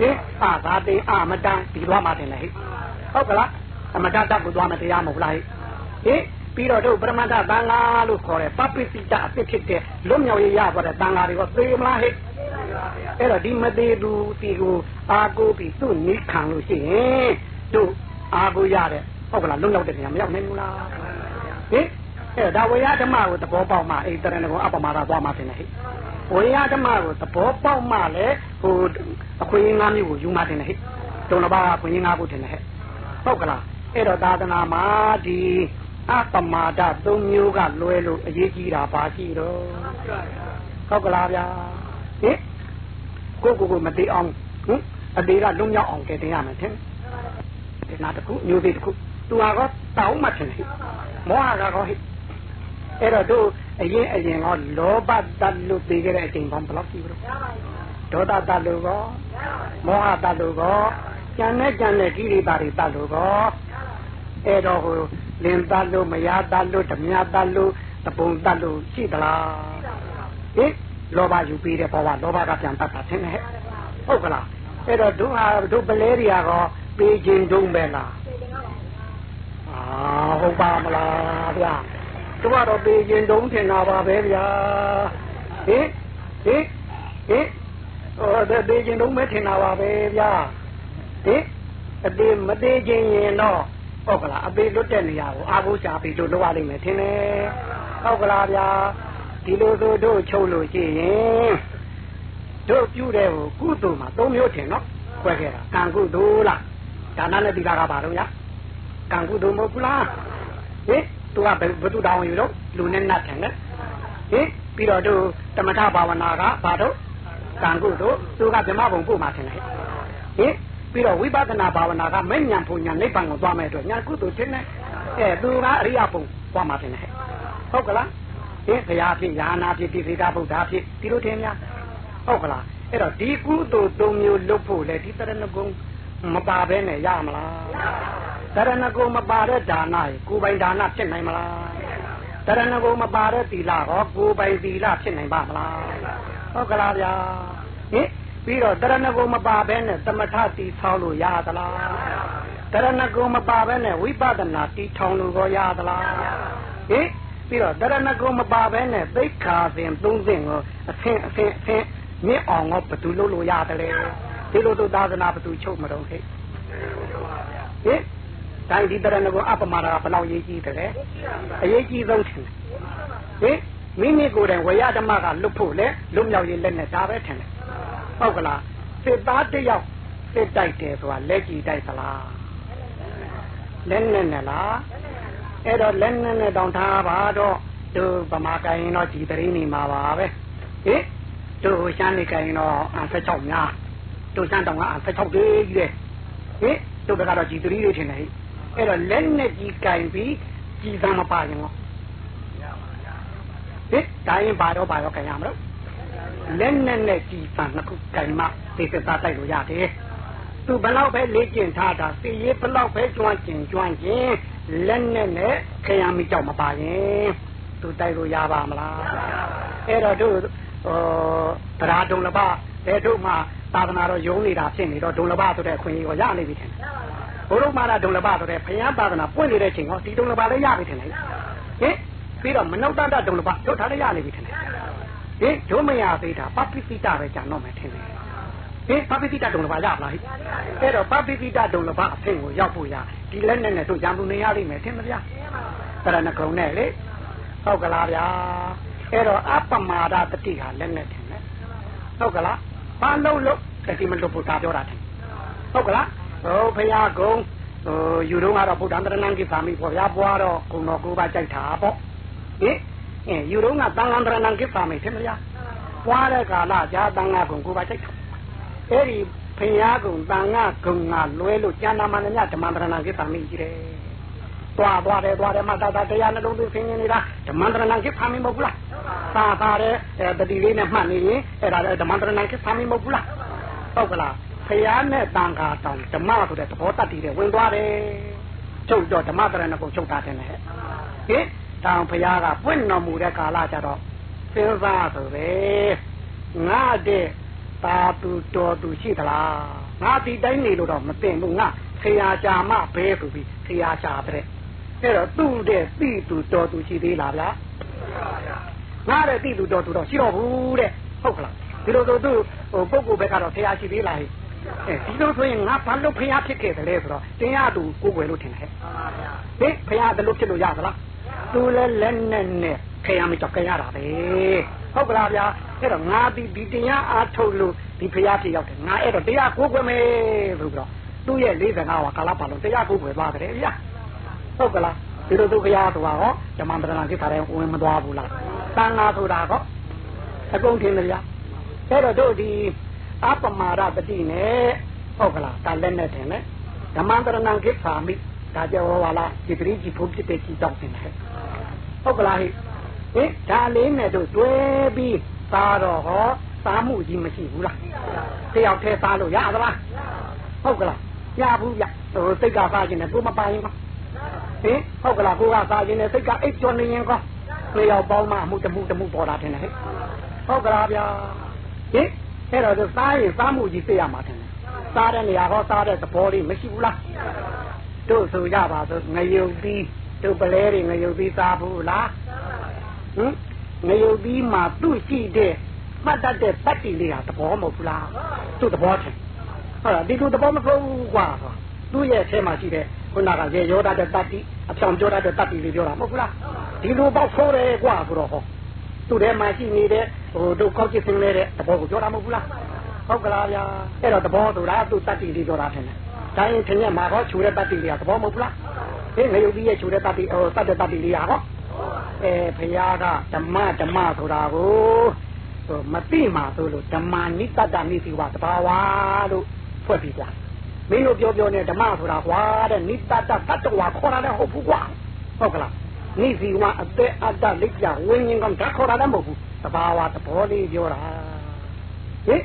ဟင်အာသာတေအာမတန်ဒီသွားမှာထင်တယ်ဟဲ့ဟုတ်ကလားအမတတတ်ကိုသွားမတရားမဟုတ်လားဟေးပြီးတော့တို့ပရမတ္တသံဃာလို့ခေါ်တဲ့ပပိစိတအစ်ဖြစ်တဲ့လွတ်မြောက်ရေးရသွားတဲ့သံဃာတွေကသေမလားဟဲ့အဲ့တော့ဒီမသေးသူဒီကို အာကိုပြီးသူ့နိခံလို့ရှိရင်တို့အာကိုရတဲ့ဟုတ်ကလားလွတ်မြောက်တဲ့နေရာမရောက်နိုင်ဘူးလားဟင်အဲ့ဒါဝေယဓမ္မကိုသဘောပေါက်မှအိတရဏကိုအပမသာသွားမှတင်တယ်ဟဲ့ဝေယဓမ္မကိုသဘောပေါက်မှလည်းဟိုအခွင့်အရေး၅မျိုးကိုယူမှတင်တယ်ဟဲ့တုံးတစ်ပါးအခွင့်အရေး၅ခုတင်တယ်ဟဲ့ဟုတ်ကလားအဲ့တော့သာသနာမှာဒီအပမာဒသုံးမျိုးကလွဲလို့အရေးကြီးတာပါရှိတော့ဟုတ်ကလားဗျာဟင်ကိုကိုကိုမသေးအောင်ဟင် အသေးကလွတ်မြောက်အောင်ကဲတင်ရမယ်ထင်ဒီနာတခုမျိုးသေးတခုသူဟာကတောင်းမှထင်တယ်မောဟကတော့ဟိအဲ့တော့တို့အရင်အရင်ကလောဘတတ်လို့ပြီးခဲ့တဲ့အချိန်ဘယ်လောက်ရှိဘူးဒေါသတတ်လို့ကောမောဟတတ်လို့ကောကြံနဲ့ကြံတဲ့ကိရိတာတွေတတ်လို့ကောအဲ့တော့ဟိုလင်တတ်လို့မယားတတ်လို့ဓမြတတ်လို့တပုံတတ်လို့ရှိသလားဟင်လောဘယူပြီးတဲ့ဘဝလောဘကပြန်တတ်တာသင်ဟဲ့ဟုတ်ကလား အဲ့တော့တို့ဟာတို့ပလဲတွေကတော့ပေးခြင်းတုံးပဲလားအာဟုတ်ပါမလားဗျာတို့ကတော့ပေးခြင်းတုံးထင်တာပါပဲဗျာဟင်ဟင်ဟင်ဟောတဲ့ပေးခြင်းတုံးပဲထင်တာပါပဲဗျာဟင်အသေးမသေးခြင်းရင်တော့ဟုတ်ကလားအသေးလွတ်တဲ့နေရာကိုအာကိုရှာပြီးတို့လောက်ရလိမ့်မယ်ထင်တယ်ဟုတ်ကလားဗျာဒီလိုဆိုတို့ချုပ်လို့ရှိရင် တို့ပြုတဲ့ဟိုကုသိုလ်မှာ၃မျိုးထင်နော်ခွဲခဲ့တာကံကုသိုလ်လားဒါနနဲ့သီလကပါတော့ဗျာကံကုသိုလ်မဟုတ်ဘူးလားဟင်သူကဘုသူတောင်းယူတော့လူနဲ့နတ်ထင်တယ်ဟင်ပြီးတော့တို့တမထဘာဝနာကဘာတော့ကံကုသိုလ်သူကဗြဟ္မဘုံပို့မှာထင်တယ်ဟင်ပြီးတော့ဝိပဿနာဘာဝနာကမဲ့ညာဘုံညာနိဗ္ဗာန်ကိုသွားမယ်အတွက်ညာကုသိုလ်ခြင်းနဲ့အဲသူကအရိယဘုံသွားမှာတင်တယ်ဟုတ်ကလားဟင်ဘုရားဖြစ်ယာနာဖြစ်တိသေကဗုဒ္ဓဖြစ်ဒီလိုထင်များ ဟုတ်ကလားအဲ့တော့ဒီကုသိုလ်၃မျိုးလုပ်ဖို့လေဒီတရဏဂုံမပါဘဲနဲ့ရမလားတရဏဂုံမပါတဲ့ဒါနရေကိုယ်ပိုင်ဒါနဖြစ်နိုင်မလားတရဏဂုံမပါတဲ့သီလဟောကိုယ်ပိုင်သီလဖြစ်နိုင်ပါမလားဟုတ်ကလားဗျာဟင်ပြီးတော့တရဏဂုံမပါဘဲနဲ့သမထတီဆောင်းလို့ရသလားတရဏဂုံမပါဘဲနဲ့ဝိပဿနာတီထောင်လို့ရောရသလားဟင်ပြီးတော့တရဏဂုံမပါဘဲနဲ့သိက္ခာစဉ်သုံးစဉ်ကိုအဆင့်အဆင့်အဆင့် မြင့်အောင်တော့ဘယ်သူလုပ်လို့ရတယ်လဲဒီလိုတို့သာသနာဘယ်သူချုပ်မတော့ဟဲ့ဟင်တိုင်းဒီတရဏဂုံအပမာဒကဘယ်လောက်ရေးကြည့်တယ်အရေးကြီးဆုံးထင်တယ်ဟင်မိမိကိုယ်တိုင်ဝေယဓမ္မကလွတ်ဖို့လေလွတ်မြောက်ရေးလက်နဲ့ဒါပဲထင်တယ်ဟုတ်ကလားစစ်သားတယောက်စစ်တိုက်တယ်ဆိုတာလက်ကြည့်တိုက်သလားလက်နဲ့နဲ့လားအဲ့တော့လက်နဲ့နဲ့တောင်ထားပါတော့သူဗမာကိုင်းတော့ကြည်တရင်းနေမှာပါပဲဟင် သူရှမ်းနေကိုင်းတော့16များဟတို့စမ်းတောင်ကအ16တေးကြီးတယ်ဟင်တို့ကတော့ကြည်သတိလေးထင်တယ်အဲ့တော့လက်နဲ့ကြီးကင်ပြီးကြည်သံမပါရင်ရောဟင်တိုင်းပါတော့ပါတော့ခင်ရမလို့လက်နဲ့နဲ့ကြည်သံနှစ်ခုကင်မှသိစသားတိုက်လို့ရတယ်သူဘလောက်ပဲလေ့ကျင့်ထားတာစီရေးဘလောက်ပဲကျွမ်းကျင်ကျွမ်းကျင်လက်နဲ့နဲ့ခရမ်းမိကြောက်မပါရင်သူတိုက်လို့ရပါမလားအဲ့တော့တို့ ဟိုတရားဒုံလပတဲ့တို့မှသာသနာတော်ယုံနေတာဖြစ်နေတော့ဒုံလပဆိုတဲ့အခွင့်အရေးကိုရနေပြီထင်တယ်ဘုရုမာရဒုံလပဆိုတဲ့ဘုရားသာသနာပွင့်နေတဲ့ချိန်ကဒီဒုံလပလည်းရပြီထင်တယ်ဟင်ပြီးတော့မနုဿတဒုံလပတို့ထားလည်းရနေပြီထင်တယ်ဟင်ဒုမရသေးတာပပိစိတပဲကြာတော့မယ်ထင်တယ်ဟင်ပပိစိတဒုံလပရပါလားအဲ့တော့ပပိစိတဒုံလပအဖင်ကိုရောက်ဖို့ရဒီလက်နဲ့နဲ့တို့ရံမှုနေရလိမ့်မယ်ထင်မလားတရဏဂုံနဲ့လေဟုတ်ကလားဗျာ အဲ့တော့အပမာဒတတိဟာလက်နဲ့ထင်တယ်ဟုတ်ကလားဘာလို့လို့တတိမလို့ဘုရားပြောတာထင်ဟုတ်ကလားဟိုဖရာကုံဟိုယူတော့ကတော့ဗုဒ္ဓံတရဏံကိသာမိပေါ်ရပွားတော့ကုံတော်ကိုပါကြိုက်တာပေါ့ဟင်အင်းယူတော့ကတန်လန္တရဏံကိသာမိထင်မလားပွားတဲ့ကာလဂျာတန်ဃာကုံကိုပါကြိုက်တာအဲ့ဒီဖရာကုံတန်ဃာကုံကလွဲလို့ကျန်နာမဏညဓမ္မတရဏံကိသာမိကြီးတယ် သွားသွားတယ်သွားတယ်မှသာသာတရားနှလုံးသွင်းဆင်းနေတာဓမ္မတရဏံကိသာမိမဟုတ်ဘူးလားသာသာတဲ့တတိလေးနဲ့မှတ်နေရင်အဲ့ဒါလည်းဓမ္မတရဏံကိသာမိမဟုတ်ဘူးလားဟုတ်ကလားဖရာနဲ့တန်ခါတောင်ဓမ္မဆိုတဲ့သဘောတတ်တည်တယ်ဝင်သွားတယ်ချုပ်တော့ဓမ္မတရဏကိုချုပ်တာတယ်ဟဲ့ဟင်တောင်ဖရာကပွင့်တော်မူတဲ့ကာလကြတော့စဉ်းစားဆိုပဲငါတဲ့တာသူတော်သူရှိသလားငါဒီတိုင်းနေလို့တော့မသိဘူးငါခရာကြာမဘဲဆိုပြီးခရာကြာတဲ့ အဲ့တော့သူ့တဲ့တိသူတော်သူရှိသေးလားဗျာငါတဲ့တိသူတော်သူတော့ရှိတော့ဘူးတဲ့ဟုတ်ကလားဒီလိုဆိုသူဟိုပုဂ္ဂိုလ်ဘက်ကတော့ဆရာရှိသေးလားအဲဒီလိုဆိုရင်ငါဘာလို့ဖျားဖြစ်ခဲ့တယ်လဲဆိုတော့တင်ရသူကိုယ်ွယ်လို့ထင်တယ်ဟဲ့ဖျားတယ်လို့ဖြစ်လို့ရသလားသူလည်းလက်နဲ့နဲ့ခရမ်းမကြောက်ကြရတာပဲဟုတ်ကလားဗျာအဲ့တော့ငါဒီဒီတရားအားထုတ်လို့ဒီဖျားဖြစ်ရောက်တယ်ငါအဲ့တော့တရားကိုယ်ွယ်မယ်ဆိုပြီးတော့သူ့ရဲ့45ဝါကာလပါလုံးတရားကိုယ်ွယ်သွားတယ်ဗျာ ဟုတ်ကလားဒီလိုသူဖျားဆိုတာဟောဓမ္မပဒနာကိစ္စတွေဝင်မသွားဘူးလားတန်ဃာဆိုတာဟောအကုန်ထင်တယ်ဗျာအဲ့တော့တို့ဒီအပမာရပတိနဲ့ဟုတ်ကလားဒါလက်နဲ့တင်တယ်ဓမ္မတရဏံကိသာမိဒါကြောပါလားဒီပရိကြီးဖို့ဖြစ်တဲ့ကြီးတောက်တင်တယ်ဟုတ်ကလားဟိဟင်ဒါလေးနဲ့တို့တွဲပြီးသားတော့ဟောသားမှုကြီးမရှိဘူးလားတယောက်တည်းသားလို့ရသလားဟုတ်ကလားရဘူးရဟိုစိတ်ကစားခြင်းနဲ့ကိုမပိုင်ဘူး ဟင်ဟုတ်ကလားကိုကစားခြင်းနဲ့စိတ်ကအိတ်ကျော်နေရင်ကောတယောက်ပေါင်းမှမှုတမှုတမှုပေါ်တာတင်တယ်ဟဲ့ဟုတ်ကလားဗျာဟင်အဲ့တော့စားရင်စားမှုကြီးသိရမှာတယ်စားတဲ့နေရာဟောစားတဲ့သဘောလေးမရှိဘူးလားတို့ဆိုကြပါဆိုငရုတ်ပြီးတို့ပလဲတွေငရုတ်ပြီးစားဘူးလားဟင်ငရုတ်ပြီးမှသူ့ရှိတဲ့မှတ်တတ်တဲ့တတ်တီလေးဟာသဘောမဟုတ်ဘူးလားသူ့သဘောချင်းဟုတ်လားဒီလိုသဘောမဟုတ်ဘူးကွာ သူ့ရဲ့အဲမှာရှိတဲ့ခုနကရေရောတဲ့တတ်တီအပြောင်ပြောတဲ့တတ်တီလေးပြောတာမဟုတ်ဘူးလားဒီလိုပေါ့ဆိုးတယ်ကွာဆိုတော့ဟောသူ့ထဲမှာရှိနေတဲ့ဟိုတို့ကောက်ကျစ်စင်းနေတဲ့သဘောကိုပြောတာမဟုတ်ဘူးလားဟုတ်ကလားဗျာအဲ့တော့သဘောဆိုတာသူ့တတ္တိလေးပြောတာထင်တယ်ဒါရင်ခင်ဗျမှာဟောခြူတဲ့တတ္တိလေးကသဘောမဟုတ်ဘူးလားဟေးငရုတ်ကြီးရဲ့ခြူတဲ့တတ္တိဟိုတတ်တဲ့တတ္တိလေးကဟောအဲဖရာကဓမ္မဓမ္မဆိုတာကိုဟိုမသိမှဆိုလို့ဓမ္မနိတ္တနိစီဝတဘာဝလို့ဖွဲ့ပြီးကြ မင်းတို့ပြောပြောနေဓမ္မဆိုတာကွာတဲ့နိတ္တတတ္တဝါခေါ်ရတဲ့ဟုတ်ဘူးကွာဟုတ်ကလားနိစီဝအသက်အတ္တလိကြဝိညာဉ်ကောင်ဓာတ်ခေါ်တာလည်းမဟုတ်ဘူးသဘာဝသဘောလေးပြောတာဟင်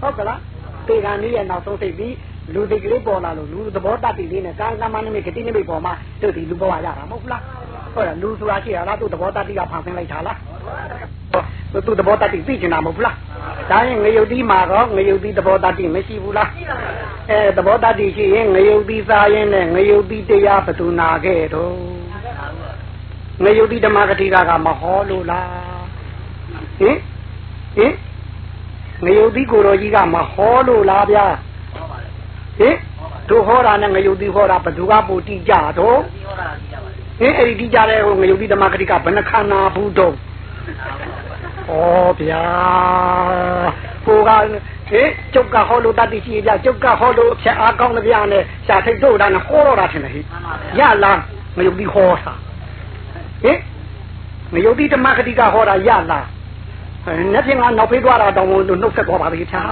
ဟုတ်ကလားတေဂန်ကြီးရဲ့နောက်ဆုံးသိပြီးလူတိကလေးပေါ်လာလို့လူသဘောတတ်တိလေးနဲ့ကာကမနိမိတ်ဂတိနိမိတ်ပေါ်မှာတို့ဒီလူဘဝရတာမဟုတ်လားဟုတ်လားလူဆိုတာရှိရလားသူ့သဘောတတ်တိကဖန်ဆင်းလိုက်တာလားသူ့သဘောတတ်တိသိချင်တာမဟုတ်ဘူးလား ဒါရင်ငရုတ်တိမှာတော့ငရုတ်တိသဘောတတ်တိမရှိဘူးလားအဲသဘောတတ်တိရှိရင်ငရုတ်တိစားရင်နဲ့ငရုတ်တိတရားဘသူနာခဲ့တော့ငရုတ်တိဓမ္မဂတိကကမဟောလို့လားဟင်ဟင်ငရုတ်တိကိုတော်ကြီးကမဟောလို့လားဗျာဟင်တို့ဟောတာနဲ့ငရုတ်တိဟောတာဘသူကပိုတိကြတော့ဟင်အဲ့ဒီတိကြတဲ့ဟိုငရုတ်တိဓမ္မဂတိကဘယ်နှခန္ဓာဘူးတော့ဩ ဗျာကိုကဟင်ကျုပ်ကဟောလို့တတ်တိရှိကြကျုပ်ကဟောလို့အဖြတ်အားကောင်းတဲ့ဗျာနဲ့ရှာထိတ်တို့တာနဲ့ဟောတော့တာထင်တယ်ဟိရလားငရုတ်တိဟောတာဟင်ငရုတ်တိဓမ္မဂတိကဟောတာရလားနှစ်ပြင်ကနောက်ဖေးသွားတာတောင်နှုတ်ဆက်သွားပါသေးချာ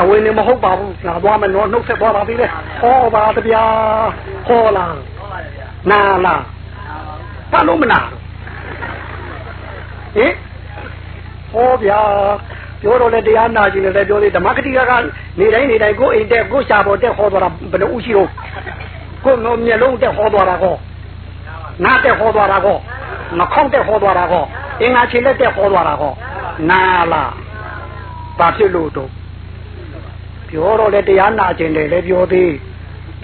အဝင်းနေမဟုတ်ပါဘူးငါသွားမယ်နော်နှုတ်ဆက်သွားပါသေးတယ်ဟောပါတဗျာဟောလားနာလားဘာလို့မနာ ဟင်ဟောဗျာပြောတော့လေတရားနာကြည့်တယ်ပြောလေဓမ္မဂတိကကနေတိုင်းနေတိုင်းကိုအိမ်တက်ကိုရှာပေါ်တက်ဟောသွားတာဘယ်လိုဥရှိတော့ကိုငုံမျက်လုံးတက်ဟောသွားတာကောနားတက်ဟောသွားတာကောနှာခေါင်းတက်ဟောသွားတာကောအင်္ဂါခြေလက်တက်ဟောသွားတာကောနာလားဘာဖြစ်လို့တော့ပြောတော့လေတရားနာကျင်တယ်လေပြောသေး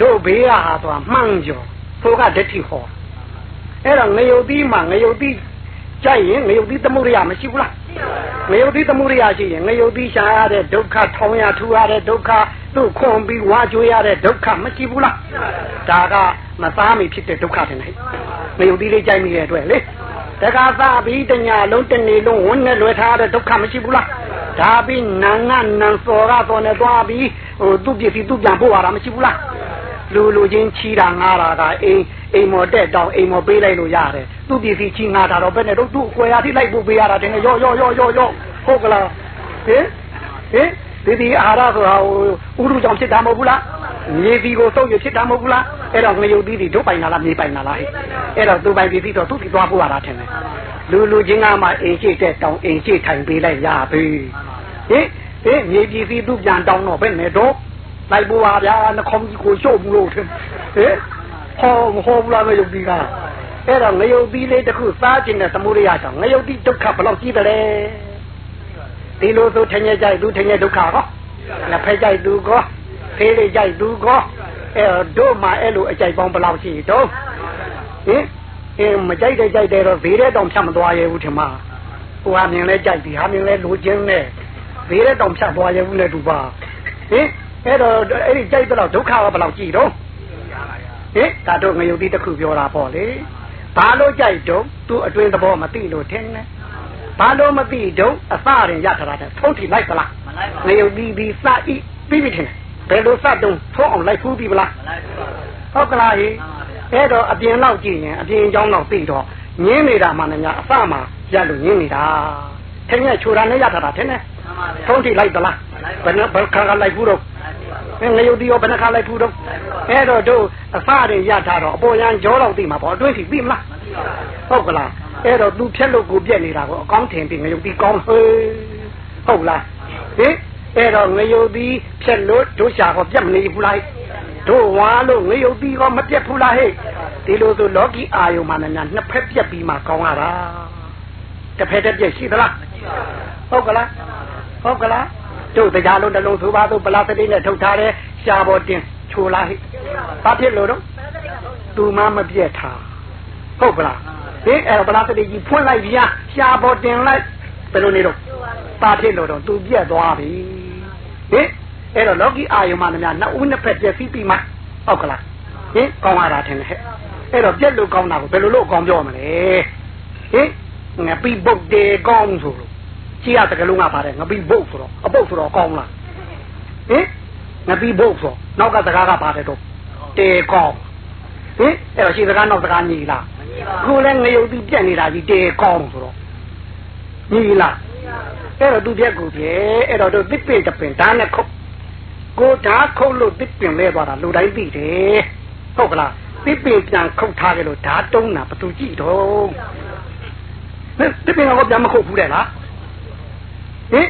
တို့ဘေးကဟာသွားမှန်းကြောသို့ကဒဋ္ဌိဟောအဲ့တော့ငရုတ်သီးမှာငရုတ်သီး ကြိုက်ရင်ငရုတ်သီးသမုဒိယမရှိဘူးလားငရုတ်သီးသမုဒိယရှိရင်ငရုတ်သီးရှာရတဲ့ဒုက္ခထောင်းရထူရတဲ့ဒုက္ခသူ့ခွန်ပြီးဝါကြွေးရတဲ့ဒုက္ခမရှိဘူးလားဒါကမသားမိဖြစ်တဲ့ဒုက္ခတင်တယ်ငရုတ်သီးလေးကြိုက်မိရဲ့အတွက်လေတခါသားပြီးတညာလုံးတနေလုံးဝန်းနဲ့လွယ်ထားတဲ့ဒုက္ခမရှိဘူးလားဒါပြီးနန်ငါနန်စောရတော်နဲ့သွားပြီးဟိုသူ့ပြည့်စီသူ့ပြန်ပို့ရတာမရှိဘူးလားလူလူချင်းချီတာငားတာကအိမ် အိမ်မော်တက်တောင်အိမ်မော်ပေးလိုက်လို့ရတယ်သူ့ပစ္စည်းချီငားတာတော့ဘယ်နဲ့တော့သူ့အကွယ်အားထိလိုက်ပို့ပေးရတာတင်ရောရောရောရောရောဟုတ်ကလားဟင်ဟင်ဒီဒီအာဟာရဆိုတာဟိုဥရုကြောင့်ဖြစ်တာမဟုတ်ဘူးလားမြေပြီးကိုစုပ်ရဖြစ်တာမဟုတ်ဘူးလားအဲ့တော့ငရုတ်သီးတွေတို့ပိုင်လာလားမြေပိုင်လာလားဟဲ့အဲ့တော့သူပိုင်ပစ္စည်းတော့သူ့ပြီးသွားပို့ရတာထင်တယ်လူလူချင်းကမှအိမ်ရှိတဲ့တောင်အိမ်ရှိထိုင်ပေးလိုက်ရပြီဟင်ဟင်မြေပစ္စည်းသူ့ပြန်တောင်းတော့ဘယ်နဲ့တော့လိုက်ပို့ပါဗျာနှခေါင်းကြီးကိုရှုပ်ဘူးလို့ထင်ဟင် ဟောမဟောဘူးလားငရုတ်သီးကအဲ့တော့ငရုတ်သီးလေးတစ်ခုစားခြင်းနဲ့သမုဒိယကြောင့်ငရုတ်သီးဒုက္ခဘယ်လောက်ကြီးတယ်လဲဒီလိုဆိုထင်ရကြိုက်သူထင်ရဒုက္ခကောလက်ဖက်ကြိုက်သူကောဖေးလေးကြိုက်သူကောအဲတို့မှအဲ့လိုအကြိုက်ပေါင်းဘယ်လောက်ရှိတော့ဟင်အင်းမကြိုက်တဲ့ကြိုက်တယ်တော့ဘေးတဲ့တောင်ဖြတ်မသွားရဘူးထင်မှာဟိုဟာမြင်လဲကြိုက်ပြီဟာမြင်လဲလိုချင်နဲ့ဘေးတဲ့တောင်ဖြတ်သွားရဘူးနဲ့တူပါဟင်အဲ့တော့အဲ့ဒီကြိုက်တော့ဒုက္ခကဘယ်လောက်ကြည့်တော့ ဟင်ဒါတော့ငရုတ်တိတစ်ခုပြောတာပေါ့လေဘာလို့ကြိုက်တော့သူအတွင်းသဘောမသိလို့ထင်တယ်ဘာလို့မသိတော့အစရင်ရထားတာထုတ်ထိလိုက်သလားမလိုက်ပါဘူးငရုတ်တိဒီစဤပြီးပြီထင်တယ်ဘယ်လိုစတုံးထုံးအောင်လိုက်ဖူးပြီမလားမလိုက်ပါဘူးဟုတ်ကလားဟိအဲ့တော့အပြင်လောက်ကြည့်ရင်အပြင်အကြောင်းတော့သိတော့ငင်းနေတာမှလည်းများအစမှာရလို့ငင်းနေတာထင်ရချိုတာနဲ့ရထားတာထင်တယ် ထုံးထီလိုက်သလားဘယ်နှဘယ်ခါကလိုက်ဘူးတော့ငရုတ်တီရောဘယ်နှခါလိုက်ဘူးတော့အဲ့တော့တို့အစတွေရထားတော့အပေါ်ရန်ကြောတော့သိမှာပေါ့အတွင်းစီသိမလားဟုတ်ကလားအဲ့တော့သူဖြက်လို့ကိုပြက်နေတာကိုအကောင်းထင်ပြီးငရုတ်တီကောင်းဟေးဟုတ်လားဟင်အဲ့တော့ငရုတ်တီဖြက်လို့တို့ရှာကောပြက်မနေဘူးလားတို့ဝါလို့ငရုတ်တီကောမပြက်ဘူးလားဟဲ့ဒီလိုဆိုလောကီအာယုံမှာလည်းနှစ်ဖက်ပြက်ပြီးမှကောင်းရတာတစ်ဖက်တစ်ပြက်ရှိသလားဟုတ်ကလား ဟုတ်ကလားတို့တရားလုံးတစ်လုံးဆိုပါတော့ပလာစတိနဲ့ထုတ်ထားတဲ့ရှားပေါ်တင်ချိုလာဟိဘာဖြစ်လို့တော့သူမမပြက်ထားဟုတ်ကလားဟင်အဲ့တော့ပလာစတိကြီးဖွင့်လိုက်ပြရှားပေါ်တင်လိုက်ဘယ်လိုနေတော့ဘာဖြစ်လို့တော့သူပြက်သွားပြီဟင်အဲ့တော့လောကီအာယုံမှလည်းများနှစ်ဦးနှစ်ဖက်ပြက်စီးပြီးမှဟုတ်ကလားဟင်ကောင်းရတာထင်တယ်ဟဲ့အဲ့တော့ပြက်လို့ကောင်းတာကိုဘယ်လိုလို့ကောင်းပြောမလဲဟင်ငါပြီးပုတ်တယ်ကောင်းဆိုလို့ ကြည့်ရတကလုံးကပါတယ်ငပိဘုတ်ဆိုတော့အပုတ်ဆိုတော့ကောင်းလားဟင်ငပိဘုတ်ဆိုနောက်ကစကားကပါတယ်တော့တေကောင်းဟင်အဲ့တော့ရှိစကားနောက်စကားညီလားခုလဲငရုတ်ပြီးပြက်နေတာကြီးတေကောင်းဆိုတော့ညီလားအဲ့တော့သူပြက်ကိုပြဲအဲ့တော့တို့တစ်ပင်တပင်ဓာတ်နဲ့ခုတ်ကိုဓာတ်ခုတ်လို့တစ်ပင်လဲသွားတာလူတိုင်းသိတယ်ဟုတ်ကလားတစ်ပင်ပြန်ခုတ်ထားကြလို့ဓာတ်တုံးတာဘသူကြည့်တော့တစ်ပင်ကပြန်မခုတ်ဘူးတဲ့လား ဟင်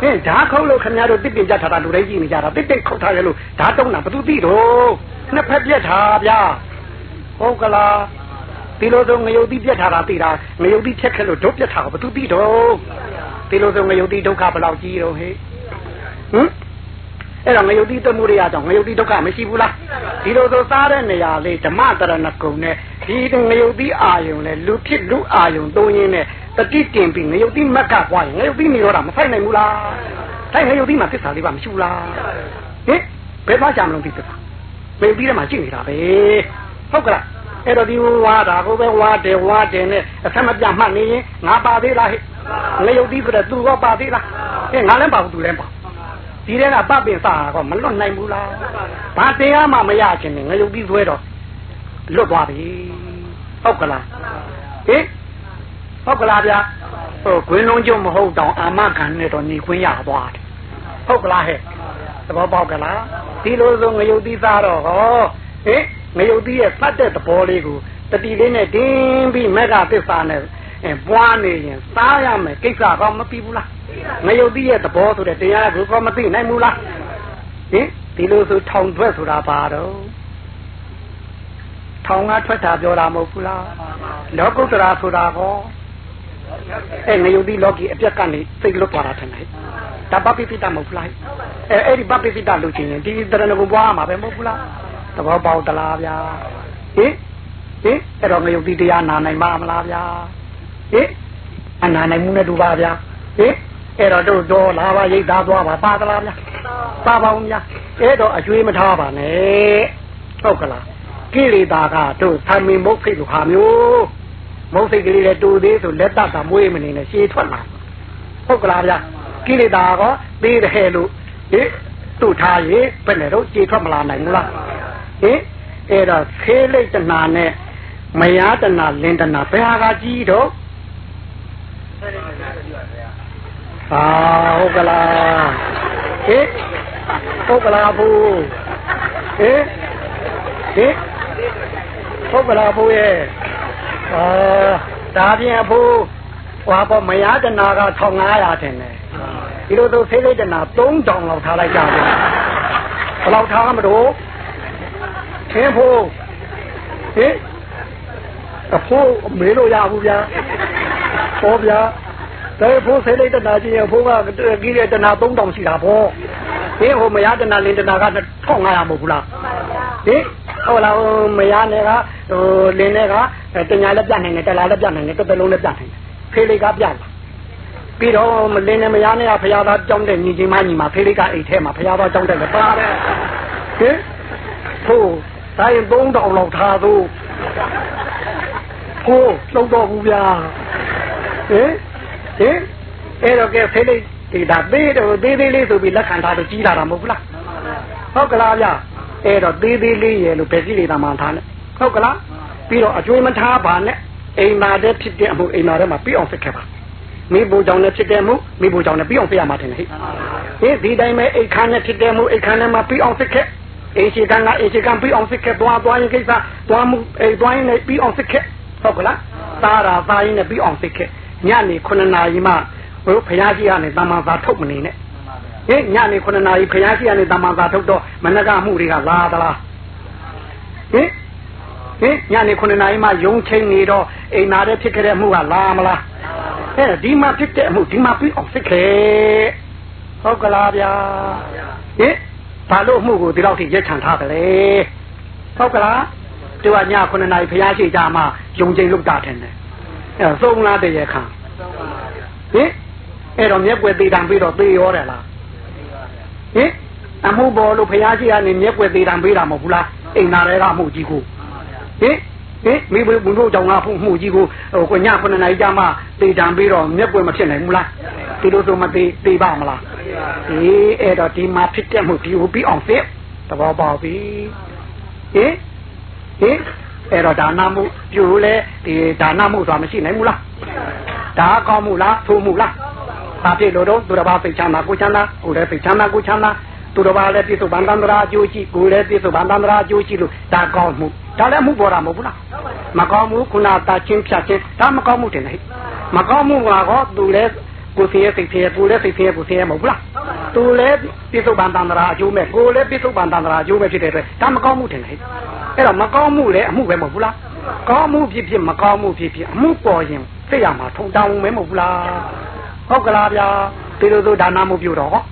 ဟင်ဓာခုတ်လို့ခင်ဗျားတို့တစ်ပင်ကြထားတာလူတိုင်းကြည့်နေကြတာတစ်ပင်ခုတ်ထားရလို့ဓာတုံးတာဘသူသိတော့နှစ်ဖက်ပြက်ထားဗျာဟုတ်ကလားဒီလိုဆိုငရုတ်တိပြက်ထားတာသိတာငရုတ်တိဖြက်ခဲ့လို့ဒုပြက်ထားဘသူသိတော့ဒီလိုဆိုငရုတ်တိဒုက္ခဘယ်လောက်ကြီးတော့ဟဲ့ဟင်အဲ့တော့ငရုတ်တိတမှုတွေအကြောင်းငရုတ်တိဒုက္ခမရှိဘူးလားဒီလိုဆိုစားတဲ့နေရာလေးဓမ္မတရဏဂုံနဲ့ဒီငရုတ်တိအာယုံနဲ့လူဖြစ်လူအာယုံသုံးရင်းနဲ့ တတိတင်ပြီးငရုတ်တိမက်ကပွားရင်ငရုတ်တိနေရောတာမဆိုင်နိုင်ဘူးလားဆိုင်ငရုတ်တိမှာသစ္စာလေးပါမရှိဘူးလားဟင်ဘယ်မှာကြာမလို့ဒီသစ္စာငရုတ်တိထဲမှာရှိနေတာပဲဟုတ်ကလားအဲ့တော့ဒီဝါတာကိုပဲဝါတယ်ဝါတယ်နဲ့အဆက်မပြတ်မှတ်နေရင်ငါပါသေးလားဟဲ့ငရုတ်တိဆိုတဲ့သူကပါသေးလားဟဲ့ငါလည်းပါဘူးသူလည်းပါဒီထဲကပပင်စာကမလွတ်နိုင်ဘူးလားဘာတရားမှမရချင်ငရုတ်တိဆွဲတော့လွတ်သွားပြီဟုတ်ကလားဟင် ဟုတ်ကလားဗျာဟဟိုခွင်းလုံးကျုံမဟုတ်တောင်အာမခံနဲ့တော့နေခွင့်ရသွားတယ်ဟုတ်ကလားဟဲ့သဘောပေါက်ကလားဒီလိုဆိုငရုတ်သီးသားတော့ဟောဟင်ငရုတ်သီးရဲ့စတ်တဲ့သဘောလေးကိုတတိလေးနဲ့တင်းပြီးမက်ကသစ္စာနဲ့ပွားနေရင်စားရမယ်ကိစ္စကောမပြီးဘူးလားငရုတ်သီးရဲ့သဘောဆိုတဲ့တရားကိုကောမသိနိုင်ဘူးလားဟင်ဒီလိုဆိုထောင်ထွက်ဆိုတာပါတော့ထောင်ကထွက်တာပြောတာမဟုတ်ဘူးလားလောကုတ္တရာဆိုတာကော အဲငရုတ်သီးလောကီအပြက်ကနေစိတ်လွတ်သွားတာထင်တယ်ဒါဘပိပိတမဟုတ်လားအဲအဲ့ဒီဘပိပိတလို့ချင်းရင်ဒီတရဏဂုံပွားမှာပဲမဟုတ်ဘူးလားသဘောပေါက်သလားဗျာဟင်ဟင်အဲ့တော့ငရုတ်သီးတရားနာနိုင်မှာမလားဗျာဟင်အနာနိုင်မှုနဲ့တူပါဗျာဟင်အဲ့တော့တို့တော့လာပါရိတ်သားသွားပါပါသလားဗျာပါပါဦးဗျာအဲ့တော့အကျွေးမထားပါနဲ့ဟုတ်ကလားကိလေသာကတို့သမင်မုတ်ဖိတ်လိုဟာမျိုး မုတ်စိတ်ကလေးလည်းတူသေးဆိုလက်တတာမွေးမနေနဲ့ရှည်ထွက်လာဟုတ်ကလားဗျာကိလေသာကောသေးတယ်လို့ဟင်သူ့ထားရေဘယ်နဲ့တော့ရှည်ထွက်မလာနိုင်ဘူးလားဟင်အဲ့တော့ဖေးလိုက်တနာနဲ့မယားတနာလင်တနာဘယ်ဟာကကြီးတော့အာဟုတ်ကလားဟင်ဟုတ်ကလားဘူးဟင်ဟင်ဟုတ်ကလားဘူးရဲ့ အာဒါပြင်အဖိုးဟွာပေါ်မရတနာက1500တင်တယ်ဒီလိုဆိုဖေးလေးတနာ3000လောက်ထားလိုက်ကြပါဘယ်လောက်ထားမလို့သင်ဖို့ဟင်အဖိုးမေးလို့ရဘူးဗျာဟောဗျာဒါဖို့ဖေးလေးတနာကြီးအဖိုးကကြီးတဲ့တနာ3000ရှိတာပေါ့ဟင်ဟိုမရတနာလင်းတနာက1500မဟုတ်ဘူးလားဟင် ဟုတ်လားမရနဲ့ကဟိုလင်းနဲ့ကတညာလည်းပြနိုင်တယ်တလားလည်းပြနိုင်တယ်တစ်သက်လုံးလည်းပြနိုင်တယ်ဖေးလေးကပြလာပြီးတော့မလင်းနဲ့မရနဲ့ကဖရာသားကြောင်းတဲ့ညီချင်းမညီမဖေးလေးကအိတ်ထဲမှာဖရာသားကြောင်းတဲ့လည်းပါတယ်ဟင်ဖို့တိုင်း3000လောက်ထားသူဖို့လုံးတော့ဘူးဗျာဟင်ဟင်အဲ့တော့ကဲဖေးလေးဒီဒါသေးတော့သေးသေးလေးဆိုပြီးလက်ခံထားလို့ကြီးလာတာမဟုတ်ဘူးလားဟုတ်ကလားဗျ အဲ့တော့သေးသေးလေးရဲ့လို့ဘယ်ကြည့်နေတာမှထားနဲ့ဟုတ်ကလားပြီးတော့အကျွေးမထားပါနဲ့အိမ်မာတဲ့ဖြစ်တဲ့အမှုအိမ်မာထဲမှာပြီးအောင်စစ်ခဲ့ပါမိဘကြောင့်လည်းဖြစ်တဲ့မှုမိဘကြောင့်လည်းပြီးအောင်ပြရမှာတင်လေဟေးဒီတိုင်းပဲအိတ်ခမ်းနဲ့ဖြစ်တဲ့မှုအိတ်ခမ်းနဲ့မှာပြီးအောင်စစ်ခဲ့အိမ်ရှိကံကအိမ်ရှိကံပြီးအောင်စစ်ခဲ့သွားသွားရင်ကိစ္စသွားမှုအိမ်သွားရင်လည်းပြီးအောင်စစ်ခဲ့ဟုတ်ကလားသားရာသားရင်လည်းပြီးအောင်စစ်ခဲ့ညနေ9နာရီမှဘုရားကြီးကနေတမန်သာထုတ်မနေနဲ့ ဟေးညနေ9နာရီဘုရားကြီးကနေတမန်သာထုတ်တော့မနကမှုတွေကလာသလားဟင်ဟင်ညနေ9နာရီမှယုံချင်းနေတော့အိမ်နာတဲ့ဖြစ်ခဲ့တဲ့မှုကလာမလားအဲဒီမှာဖြစ်တဲ့အမှုဒီမှာပြီးအောင်စစ်ခဲ့ဟုတ်ကလားဗျာဟင်ဘာလို့မှုကိုဒီလောက်ထိရက်ချန်ထားကြလဲဟုတ်ကလားသူကည9နာရီဘုရားရှိကြမှာယုံချင်းလုတ်တာတယ်အဲသုံးလားတရေခံဟင်အဲ့တော့မျက်ွယ်သေးတံပြီးတော့သေရောတယ်လား ဟင်အမှုပေါ်လို့ဘုရားရှိကနေမျက်ွယ်သေးတံပေးတာမဟုတ်ဘူးလားအိမ်နာတွေကမှုကြီးကိုဟင်ဟင်မိဘဘုံတို့ကြောင့်ငါဖို့မှုကြီးကိုဟိုကည9နာရီကြာမှသေတံပြီးတော့မျက်ွယ်မဖြစ်နိုင်ဘူးလားဒီလိုဆိုမသေးသေးပါမလားအေးအဲ့တော့ဒီမှာဖြစ်တဲ့မှုဒီကိုပြီးအောင်စစ်သဘောပေါက်ပြီဟင်ဟင်အဲ့တော့ဒါနမှုပြုလဲဒီဒါနမှုဆိုတာမရှိနိုင်ဘူးလားဒါကောင်းမှုလားသို့မှုလား ဘာဖြစ်လို့တော့သူတစ်ပါးသိချမ်းသာကိုချမ်းသာကိုလည်းသိချမ်းသာကိုချမ်းသာသူတစ်ပါးလည်းပြစ္ဆုတ်ဗန္တန္တရာအကျိုးရှိကိုလည်းပြစ္ဆုတ်ဗန္တန္တရာအကျိုးရှိလို့ဒါကောင်းမှုဒါလည်းမှုပေါ်တာမဟုတ်ဘူးလားမကောင်းမှုခုနတာချင်းဖြတ်ချင်းဒါမကောင်းမှုတင်လေမကောင်းမှုကတော့သူလည်းကိုယ်စီရဲ့စိတ်စီရဲ့ကိုယ်လည်းစိတ်စီရဲ့ကိုယ်စီရဲ့မဟုတ်ဘူးလားသူလည်းပြစ္ဆုတ်ဗန္တန္တရာအကျိုးမဲ့ကိုယ်လည်းပြစ္ဆုတ်ဗန္တန္တရာအကျိုးမဲ့ဖြစ်တဲ့အတွက်ဒါမကောင်းမှုတင်လေအဲ့တော့မကောင်းမှုလည်းအမှုပဲမဟုတ်ဘူးလားကောင်းမှုဖြစ်ဖြစ်မကောင်းမှုဖြစ်ဖြစ်အမှုပေါ်ရင်သိရမှာထုံတောင်းမဲမဟုတ်ဘူးလား ဟုတ်ကလားဗျာဒီလိုဆိုဒါနမှုပြုတော့ဟော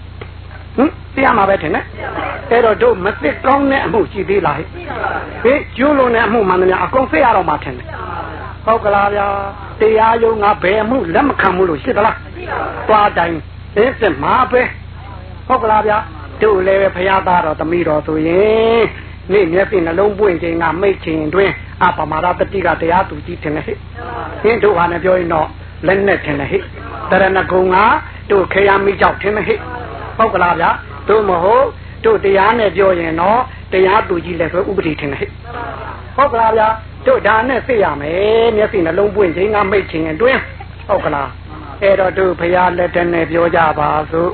ဟင်သိရမှာပဲထင်တယ်အဲ့တော့တို့မသိကောင်းတဲ့အမှုရှိသေးလားဟေးကျိုးလုံးတဲ့အမှုမှန်တယ်များအကုန်သိရတော့မှထင်တယ်ဟုတ်ကလားဗျာတရားယုံငါဘယ်အမှုလက်မခံဘူးလို့ရှိသလားသွားတိုင်းသိစမှာပဲဟုတ်ကလားဗျာတို့လည်းပဲဖရာသားတော်သမီးတော်ဆိုရင်နေ့မျက်စိနှလုံးပွင့်ခြင်းကမိတ်ခြင်းတွင်အပမာဒတတိကတရားသူကြီးထင်တယ်ဟဲ့ဟင်းတို့ဟာနဲ့ပြောရင်တော့ လက်နဲ့ထင်တယ်ဟဲ့တရဏဂုံကတို့ခေယမိကြောက်ထင်တယ်ဟဲ့ဟုတ်ကလားဗျာတို့မဟုတ်တို့တရားနဲ့ပြောရင်တော့တရားသူကြီးလည်းဆိုဥပဒေထင်တယ်ဟဲ့ဟုတ်ကလားဗျာတို့ဒါနဲ့သိရမယ်မျက်စိနှလုံးပွင့်ခြင်းကမိတ်ခြင်းတွင်ဟုတ်ကလားဟအဲ့တော့သူဘုရားလက်ထက်နဲ့ပြောကြပါစို့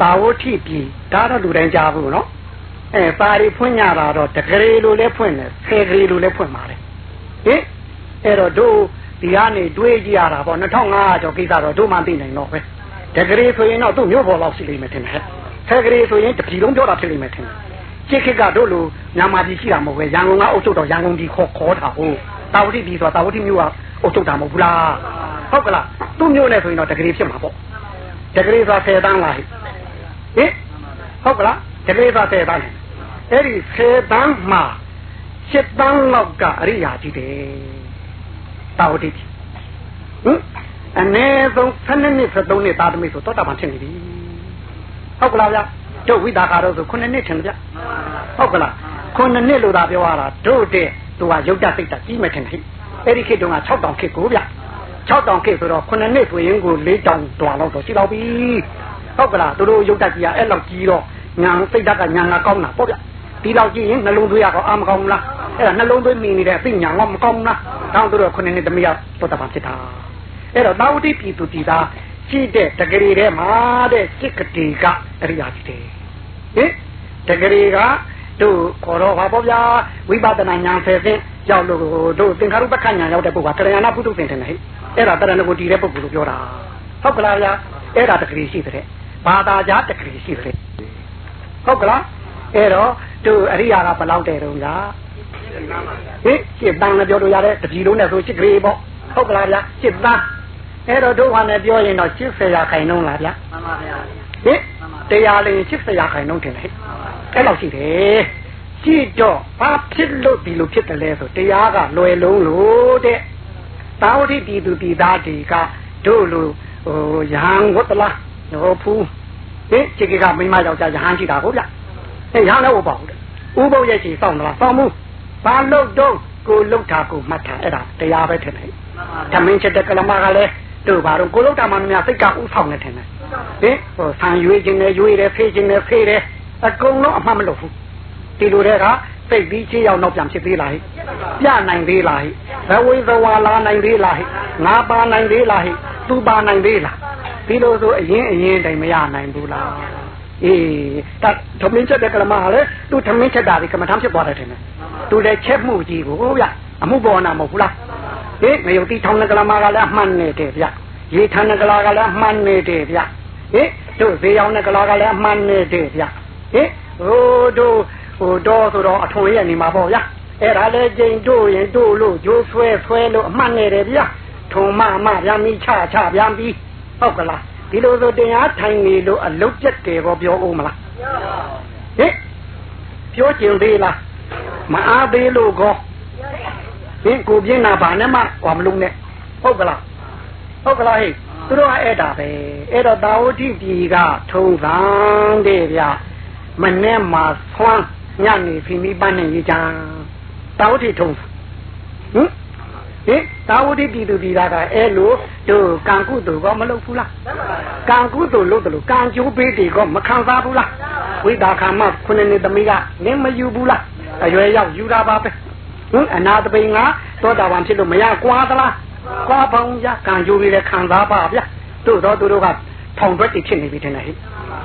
တာဝတိပြီဒါတော့လူတိုင်းကြားဘူးနော်အဲပါရီဖွင့်ကြတာတော့တကလေးလိုလဲဖွင့်တယ်ဆယ်ကလေးလိုလဲဖွင့်ပါတယ်ဟင်အဲ့တော့တို့ ဒီကနေတွေးကြည့်ရတာပေါ့2500ကျော်ကိစ္စတော့တို့မှသိနိုင်တော့ပဲတကလေးဆိုရင်တော့သူ့မျိုးပေါ်လောက်ရှိလိမ့်မယ်ထင်တယ်ဆယ်ကလေးဆိုရင်တပြည်လုံးပြောတာဖြစ်လိမ့်မယ်ထင်တယ်ချစ်ခစ်ကတို့လိုမြန်မာပြည်ရှိတာမဟုတ်ပဲရန်ကုန်ကအုပ်ချုပ်တော့ရန်ကုန်ပြည်ခေါ်ခေါ်တာဟုတ်တာဝတိပြည်ဆိုတာတာဝတိမျိုးကအုပ်ချုပ်တာမဟုတ်ဘူးလားဟုတ်ကလားသူ့မျိုးနဲ့ဆိုရင်တော့တကလေးဖြစ်မှာပေါ့တကလေးဆိုတာ10တန်းလားဟင်ဟုတ်ကလားတကလေးဆိုတာ10တန်းအဲ့ဒီ10တန်းမှာ7တန်းလောက်ကအရိယာကြီးတယ် တာဝတိဟင်အနည်းဆုံး7နှစ်73နှစ်သာသမီဆိုတောတာပန်ဖြစ်နေပြီဟုတ်ကလားဗျာတို့ဝိတာကာတော့ဆို9နှစ်ထင်ဗျဟုတ်ကလား9နှစ်လို့သာပြောရတာတို့တဲ့သူကရုပ်တစိတ်တကြီးမှထင်တယ်အဲ့ဒီခေတ်တုန်းက6တောင်ခေတ်ကိုဗျ6တောင်ခေတ်ဆိုတော့9နှစ်ဆိုရင်ကို4တောင်တွာလောက်တော့ရှိတော့ပြီဟုတ်ကလားသူတို့ရုပ်တကြီးကအဲ့လောက်ကြီးတော့ညာစိတ်ဓာတ်ကညာငါကောင်းတာပေါ့ဗျ ဒီလောက်ကြည့်ရင်နှလုံးသွေးရတော့အာမကောင်းဘူးလားအဲ့ဒါနှလုံးသွေးမိနေတဲ့အသိညာကမကောင်းဘူးလားတောင်းသူတို့9နှစ်သမီးရပုတ္တပံဖြစ်တာအဲ့တော့သာဝတိပြည်သူပြည်သားရှိတဲ့တကယ်တည်းမှာတဲ့စိတ်ကတိကအရိယာကြီးတယ်ဟင်တကယ်ကတို့ခေါ်တော့ပါပေါ့ဗျာဝိပဿနာဉာဏ်ဆယ်ဆင်းရောက်လို့တို့သင်္ခါရုပ္ပခဉာဏ်ရောက်တဲ့ပုဂ္ဂိုလ်ကတရဏပုထုသင်တယ်ဟဲ့အဲ့ဒါတရဏကိုတည်တဲ့ပုဂ္ဂိုလ်လို့ပြောတာဟုတ်ကလားဗျာအဲ့ဒါတကယ်ရှိတဲ့ဘာသာကြားတကယ်ရှိတဲ့ဟုတ်ကလား အဲ့တော့တို့အရိယာကဘယ်လောက်တဲ့တုန်းကဟင်ရှင်းတန်းလည်းပြောလို့ရတယ်တပြည်လုံးနဲ့ဆိုရှစ်ကလေးပေါ့ဟုတ်ကလားဗျာရှစ်တန်းအဲ့တော့တို့ဟာနဲ့ပြောရင်တော့80ရာခိုင်နှုန်းလားဗျာမှန်ပါဗျာဟင်တရားလေး80ရာခိုင်နှုန်းတင်တယ်အဲ့လောက်ရှိတယ်ရှိတော့ဘာဖြစ်လို့ဒီလိုဖြစ်တယ်လဲဆိုတရားကလွယ်လုံးလို့တဲ့သာဝတိပြည်သူပြည်သားတွေကတို့လိုဟိုရဟန်းဝတ္တလားဟိုဖူးဟင်ခြေကမိမယောက်ျားရဟန်းရှိတာဟုတ်ဗျ အဲရဟန်းလည်းဟုတ်ပါဘူးတဲ့ဥပုပ်ရဲ့ခြေစောင့်လားစောင့်မှုဘာလို့တော့ကိုလုတ်တာကိုမှတ်တာအဲ့ဒါတရားပဲထင်တယ်ဓမင်းချက်တဲ့ကလမကလည်းတို့ဘာတော့ကိုလုတ်တာမှမများစိတ်ကဥဆောင်နေတယ်ဟင်ဟိုဆံရွေးခြင်းနဲ့ရွေးတယ်ဖေးခြင်းနဲ့ဖေးတယ်အကုန်လုံးအမှတ်မလုပ်ဘူးဒီလိုတဲ့ကစိတ်ပြီးချေရောက်တော့ပြန်ဖြစ်သေးလားဟိပြနိုင်သေးလားဟိဘဝိသဝါလာနိုင်သေးလားဟိငါပါနိုင်သေးလားဟိသူပါနိုင်သေးလားဒီလိုဆိုအရင်အရင်တိုင်မရနိုင်ဘူးလား အေးတသမင်းချက်တဲ့ကလမဟာလေသူသမင်းချက်တာဒီကမ္မထမ်းဖြစ်သွားတယ်ထင်တယ်သူလည်းချက်မှုကြီးကိုဗျအမှုပေါ်နာမဟုတ်ဘူးလားဟေးငရုတ်တိထောင်းတဲ့ကလမကလည်းအမှန်နေတယ်ဗျရေထမ်းတဲ့ကလာကလည်းအမှန်နေတယ်ဗျဟေးတို့ဈေးရောင်းတဲ့ကလာကလည်းအမှန်နေတယ်ဗျဟေးဟိုတို့ဟိုတော့ဆိုတော့အထွန်ရဲ့နေမှာပေါ့ဗျာအဲ့ဒါလဲကျိန်တို့ရင်တို့လို့ဂျိုးဆွဲဆွဲလို့အမှန်နေတယ်ဗျာထုံမမပြန်ပြီးချချပြန်ပြီးဟုတ်ကလား ဒီလိုဆိုတရားထိုင်နေလို့အလုတ်ကျက်တယ်ပေါ့ပြောဦးမလားဟင်ပြောကျင်သေးလားမအားသေးလို့ကောဟင်ကိုပြင်းတာဘာနဲ့မှဟောမလုံးနဲ့ဟုတ်ကလားဟုတ်ကလားဟဲ့သူတို့ကအဲ့ဒါပဲအဲ့တော့တာဝတိပြည်ကထုံသံတဲ့ဗျမနဲ့မှာဆွမ်းညနေဖီမိပန်းနေကြတာဝတိထုံဟင် ဟင်သာဝတိပြည်သူပြည်သားကအဲ့လိုတို့ကံကုသိုလ်ကမလုပ်ဘူးလားကံကုသိုလ်လုပ်တယ်လို့ကံကျိုးပေးတယ်ကမခံစားဘူးလားဝိဒါခမခုနှစ်နှစ်သမီးကနင်းမယူဘူးလားအရွယ်ရောက်ယူတာပါပဲဟင်အနာတပိန်ကသောတာပန်ဖြစ်လို့မရကွာသလားကွာပေါင်းရကံကျိုးပေးတဲ့ခံစားပါဗျာတို့တော့သူတို့ကထောင်တွက်တိဖြစ်နေပြီတဲ့ဟဲ့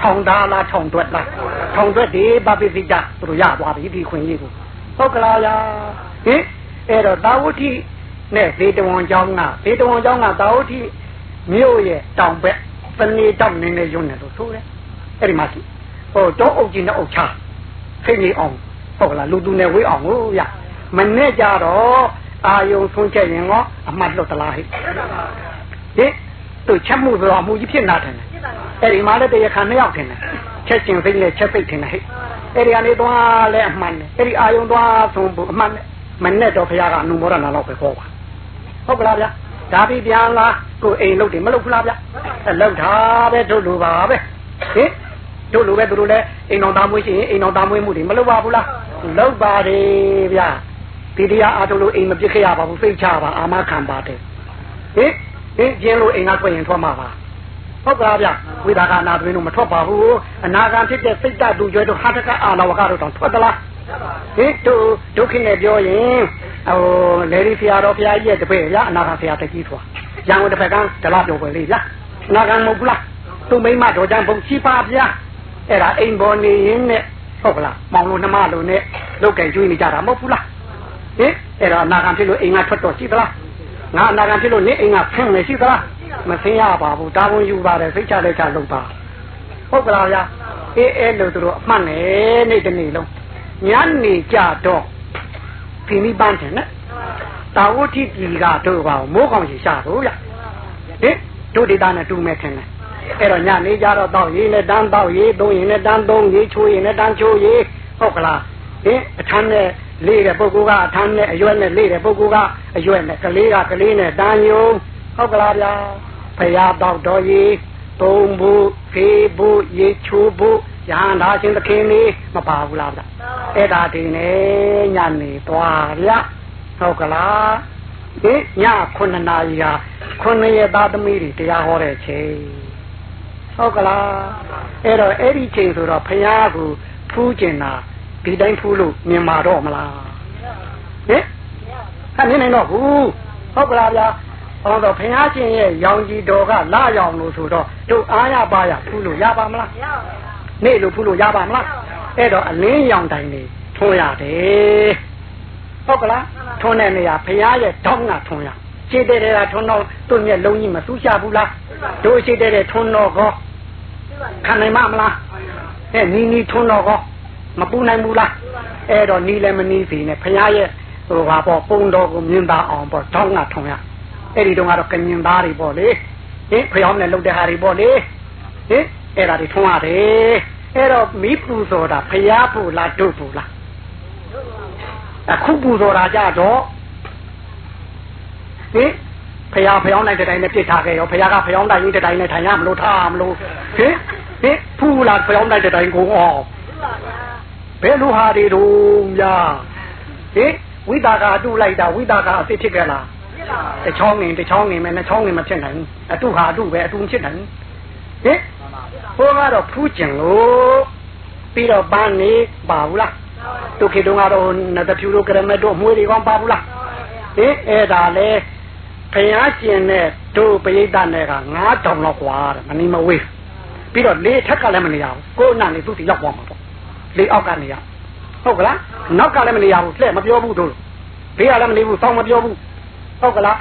ထောင်သားလားထောင်တွက်လားထောင်တွက်ဒီပပိစိတသူတို့ရသွားပြီဒီခွင့်ကြီးကိုဟုတ်ကလားယာဟင်အဲ့တော့သာဝတိ နဲ့ဇေတဝန်ကျောင်းကဇေတဝန်ကျောင်းကသာဝတိမြို့ရဲ့တောင်ဘက်သနေတောက်နေနေရုံနဲ့လို့ဆိုတယ်အဲ့ဒီမှာရှိဟိုတော့အုပ်ကြီးနဲ့အုပ်ချဖိနေအောင်ဟုတ်လားလူသူနဲ့ဝေးအောင်လို့ရမနဲ့ကြတော့အာယုံဆုံးချက်ရင်ရောအမှတ်လွတ်သလားဟိဟင်သူချက်မှုဆိုတော့အမှုကြီးဖြစ်နာတယ်အဲ့ဒီမှာလည်းတရားခံနှစ်ယောက်ထင်တယ်ချက်ချင်းစိတ်နဲ့ချက်စိတ်ထင်တယ်ဟဲ့အဲ့ဒီကနေသွားလဲအမှန်နဲ့အဲ့ဒီအာယုံသွားဆုံးဖို့အမှန်နဲ့မနဲ့တော့ဘုရားကအနုမောဒနာလောက်ပဲခေါ်ပါ ဟုတ်ကလားဗျာဒါပြီးပြန်လာကိုအိမ်လုတ်တယ်မလုတ်ဘူးလားဗျာအလုတ်တာပဲတို့လိုပါပဲဟင်တို့လိုပဲသူတို့လည်းအိမ်တော်သားမွေးရှိရင်အိမ်တော်သားမွေးမှုတွေမလုတ်ပါဘူးလားလုတ်ပါတယ်ဗျာဒီတရားအားထုတ်လို့အိမ်မပြစ်ခဲ့ရပါဘူးစိတ်ချပါအာမခံပါတယ်ဟင်ဟင်ကျင်းလို့အိမ်ကထွက်ရင်ထွက်မှာပါဟုတ်ကလားဗျဝိဒါကအနာသမင်းတို့မထွက်ပါဘူးအနာဂံဖြစ်တဲ့စိတ်တတူကျွဲတို့ဟာတကအာလဝကတို့တောင်ထွက်သလား ဟင်တို့ဒုက္ခနဲ့ပြောရင်ဟိုလေဒီဆရာတော်ဘုရားကြီးရဲ့တပည့်ရအနာဂံဆရာတကြီးထွာရရန်ကုန်တစ်ဖက်ကဒလားပြောပွဲလေးဗျာနာဂံမဟုတ်ဘူးလားသူမိမတော်ကြံဘုံရှိပါဗျာအဲ့ဒါအိမ်ပေါ်နေရင်နဲ့ဟုတ်ကလားမောင်လို့နှမလို့နဲ့လောက်ကင်ကျွေးနေကြတာမဟုတ်ဘူးလားဟင်အဲ့တော့နာဂံဖြစ်လို့အိမ်ကထွက်တော့ရှိသလားငါအနာဂံဖြစ်လို့နေအိမ်ကဖင်းနေရှိသလားမသိရပါဘူးဒါဝန်ယူပါတယ်စိတ်ချလက်ချလုပ်ပါဟုတ်ကလားဗျာအေးအဲ့လို့သူတို့အမှတ်နဲ့နေ့တစ်နေ့လုံး ညနေကြတော့ဒီနိဗ္ဗာန်တယ်နော်တာဝတိပြည်ကတို့ပါမိုးကောင်ရှိရှာတော့ဗျဟင်တို့ဒေတာနဲ့တူမဲ့ထင်တယ်အဲ့တော့ညနေကြတော့တောက်ရေးနဲ့တန်းတောက်ရေးသုံးရင်နဲ့တန်းသုံးရေးချိုးရင်နဲ့တန်းချိုးရေးဟုတ်ကလားဟင်အထမ်းနဲ့လေးတဲ့ပုဂ္ဂိုလ်ကအထမ်းနဲ့အရွက်နဲ့လေးတဲ့ပုဂ္ဂိုလ်ကအရွက်နဲ့ကလေးကကလေးနဲ့တန်းယုံဟုတ်ကလားဗျာဖရာတောက်တော်ရေးသုံးဖို့ဖေးဖို့ရေချိုးဖို့ ရဟန္တာရှင်သခင်လေးမပါဘူးလားဗျအဲ့ဒါဒီနဲ့ညနေသွားဗျဟုတ်ကလားဒီည9နာရီဟာ9ရက်သားသမီးတွေတရားဟောတဲ့ချိန်ဟုတ်ကလားအဲ့တော့အဲ့ဒီချိန်ဆိုတော့ဖရာကိုဖူးကျင်တာဒီတိုင်းဖူးလို့မြင်မာတော့မလားဟင်အဲ့မြင်နိုင်တော့ဘူးဟုတ်ကလားဗျာဟောတော့ဘုရားရှင်ရဲ့ရောင်ကြီးတော်ကလာရောင်လို့ဆိုတော့တို့အားရပါရဖူးလို့ရပါမလား နေလို့ဖူးလို့ရပါမလားအဲ့တော့အလင်းရောင်တိုင်နေထွန်းရတယ်ဟုတ်ကလားထွန်းတဲ့နေရာဘုရားရဲ့တောင်းကထွန်းရခြေတဲ့တဲ့ထွန်းတော့သူ့မျက်လုံးကြီးမဆူးချဘူးလားတို့ခြေတဲ့တဲ့ထွန်းတော့ကောခံနိုင်မမလားအဲနီနီထွန်းတော့ကောမပူနိုင်ဘူးလားအဲ့တော့နီလည်းမနီးစီနဲ့ဘုရားရဲ့ဟိုပါပေါ့ပုံတော်ကိုမြင်ပါအောင်ပေါ့တောင်းကထွန်းရအဲ့ဒီတုန်းကတော့ကမြင်သားတွေပေါ့လေဟင်ဖျောင်းနဲ့လှုပ်တဲ့ဟာတွေပေါ့လေဟင် အဲ့ဒါတွေထွန်းရတယ်အဲ့တော့မိပူဆိုတာဖျားပူလားတို့ပူလားအခုပူဆိုတာကြတော့ဟင်ဖျားဖျောင်းနိုင်တဲ့တိုင်းနဲ့ပြစ်ထားခဲ့ရောဖျားကဖျောင်းတိုင်းတဲ့တိုင်းနဲ့ထိုင်ရမလို့ထားမလို့ဟင်ဟင်ဖူလားဖျောင်းနိုင်တဲ့တိုင်းကိုအောင်ဘယ်လိုဟာတွေတို့များဟင်ဝိတာကအတုလိုက်တာဝိတာကအစ်စ်ဖြစ်ကြလားတချောင်းငင်တချောင်းငင်မယ်နှချောင်းငင်မဖြစ်နိုင်ဘူးအတုဟာအတုပဲအတုမဖြစ်နိုင်ဟင် ဘိုးကတော့ဖူးကျင်လို့ပြီးတော့ပန်းနေပါဘူးလားသူခေတုံးကတော့နတ်ဖြူတို့ကရမတို့မွေးတွေကောင်းပါဘူးလားဟင်အဲ့ဒါလေဖယားကျင်တဲ့တို့ပရိသတ်နဲ့က9000လောက်กว่าတဲ့မနီမဝေးပြီးတော့လေထက်ကလည်းမနေရဘူးကိုယ်နာနေသူ့တီရောက်သွားမှာပေါ့လေအောက်ကနေရဟုတ်ကလားနောက်ကလည်းမနေရဘူးလှဲ့မပြောဘူးတို့ဘေးကလည်းမနေဘူးစောင်းမပြောဘူးဟုတ်ကလား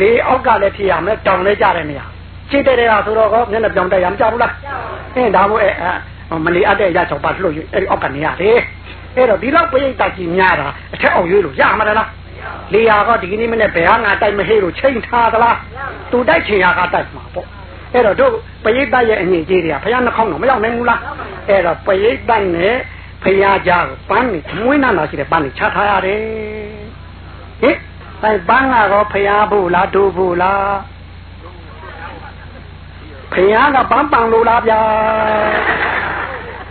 လေအောက်ကလည်းဖြစ်ရမယ်တောင်လည်းကြတဲ့နေရာ ခြေတဲ့တဲ့ဟာဆိုတော့ကောမျက်နှာပြောင်းတက်ရမကြဘူးလားအင်းဒါမို့အဲမနေအပ်တဲ့ရချောက်ပါလှုပ်ရွအဲ့ဒီအောက်ကနေရတယ်အဲ့တော့ဒီလောက်ပိဋကကြီးများတာအထက်အောင်ရွေးလို့ရမှာလားလေယာကဒီကနေ့မနေ့ဘယ်ဟာငါတိုက်မဟေးလို့ချိန်ထားသလားသူတိုက်ချင်ရကတိုက်မှာပေါ့အဲ့တော့တို့ပရိသတ်ရဲ့အငြိကြီးတွေကဘုရားနှခေါင်းတော့မရောက်နိုင်ဘူးလားအဲ့တော့ပရိသတ်နဲ့ဘုရားကြားကိုပန်းနေမွေးနာနာရှိတဲ့ပန်းနေချထားရတယ်ဟင်အဲပန်းကတော့ဖျားဖို့လားဒိုးဖို့လား ဖျားကပန်းပန်လို့လားဗျာ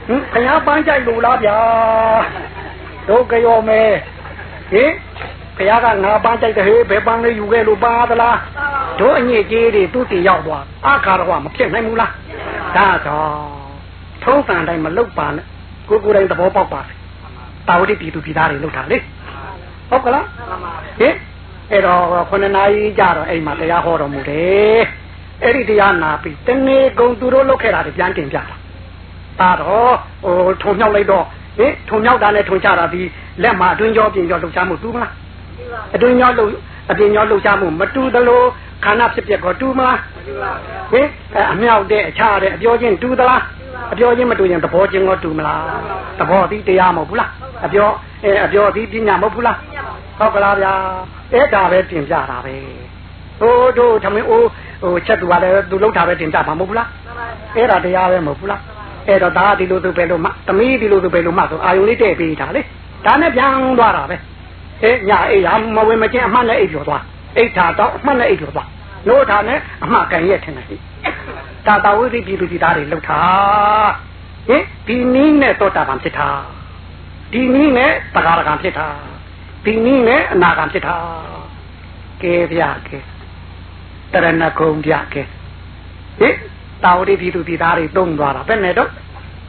ဟင်ဖျားပန်းကြိုက်လို့လားဗျာတို့ကြောမဲဟင်ဖျားကငါပန်းကြိုက်တဲ့ဟေးဘယ်ပန်းလေးယူခဲ့လို့ပါသလားတို့အညစ်အကြေးတွေသူ့တီရောက်သွားအခါတော့မဖြစ်နိုင်ဘူးလားဒါတော့ထုံးစံတိုင်းမလုပ်ပါနဲ့ကိုကိုယ်တိုင်သဘောပေါက်ပါတာဝတိပြည်သူပြည်သားတွေလုပ်တာလေဟုတ်ကလားဟင်အဲ့တော့ခုနှစ်နာရီကြာတော့အိမ်မှာတရားဟောတော်မူတယ် အဲ့ဒီတရားနာပြီးတနေ့ကုန်သူတို့လုပ်ခဲ့တာတွေပြန်တင်ပြတာဒါတော့ဟိုထုံမြောက်လိုက်တော့ဟင်ထုံမြောက်တာနဲ့ထုံချတာပြီးလက်မှာအတွင်းကြောပြင်ကြောလှုပ်ရှားမှုတူမလားအတွင်းကြောလှုပ်အပြင်ကြောလှုပ်ရှားမှုမတူသလိုခန္ဓာဖြစ်ပျက်ကောတူမလားဟင်အမြောက်တဲ့အခြားတဲ့အပြောချင်းတူသလားအပြောချင်းမတူရင်သဘောချင်းကောတူမလားသဘောသည်တရားမဟုတ်ဘူးလားအပြောအဲအပြောသည်ပညာမဟုတ်ဘူးလားဟုတ်ကလားဗျာအဲ့ဒါပဲတင်ပြတာပဲဟိုတို့သမင်းအိုး ဟိုချက်သူကလည်းသူလောက်တာပဲတင်ပြမှာမဟုတ်ဘူးလားအဲ့ဒါတရားပဲမဟုတ်ဘူးလားအဲ့တော့ဒါဒီလိုသူပဲလို့မှသမီးဒီလိုသူပဲလို့မှဆိုအာယုန်လေးတဲ့ပေးတာလေဒါနဲ့ပြန်သွားတာပဲအေးညာအေးရမဝင်မချင်းအမှတ်နဲ့အိပ်ပြောသွားအိတ်ထာတော့အမှတ်နဲ့အိပ်ပြောသွားနိုးထာနဲ့အမှတ်ကန်ရဲ့ထင်တယ်တာတာဝိသိပြည်သူပြည်သားတွေလောက်တာဟင်ဒီနည်းနဲ့သောတာပန်ဖြစ်တာဒီနည်းနဲ့တဂါရကံဖြစ်တာဒီနည်းနဲ့အနာကံဖြစ်တာကဲဗျာကဲ တရဏဂုံဗျာကဲဟင်တာဝတိပြည်သူပြည်သားတွေတုံးသွားတာဘယ်နဲ့တော့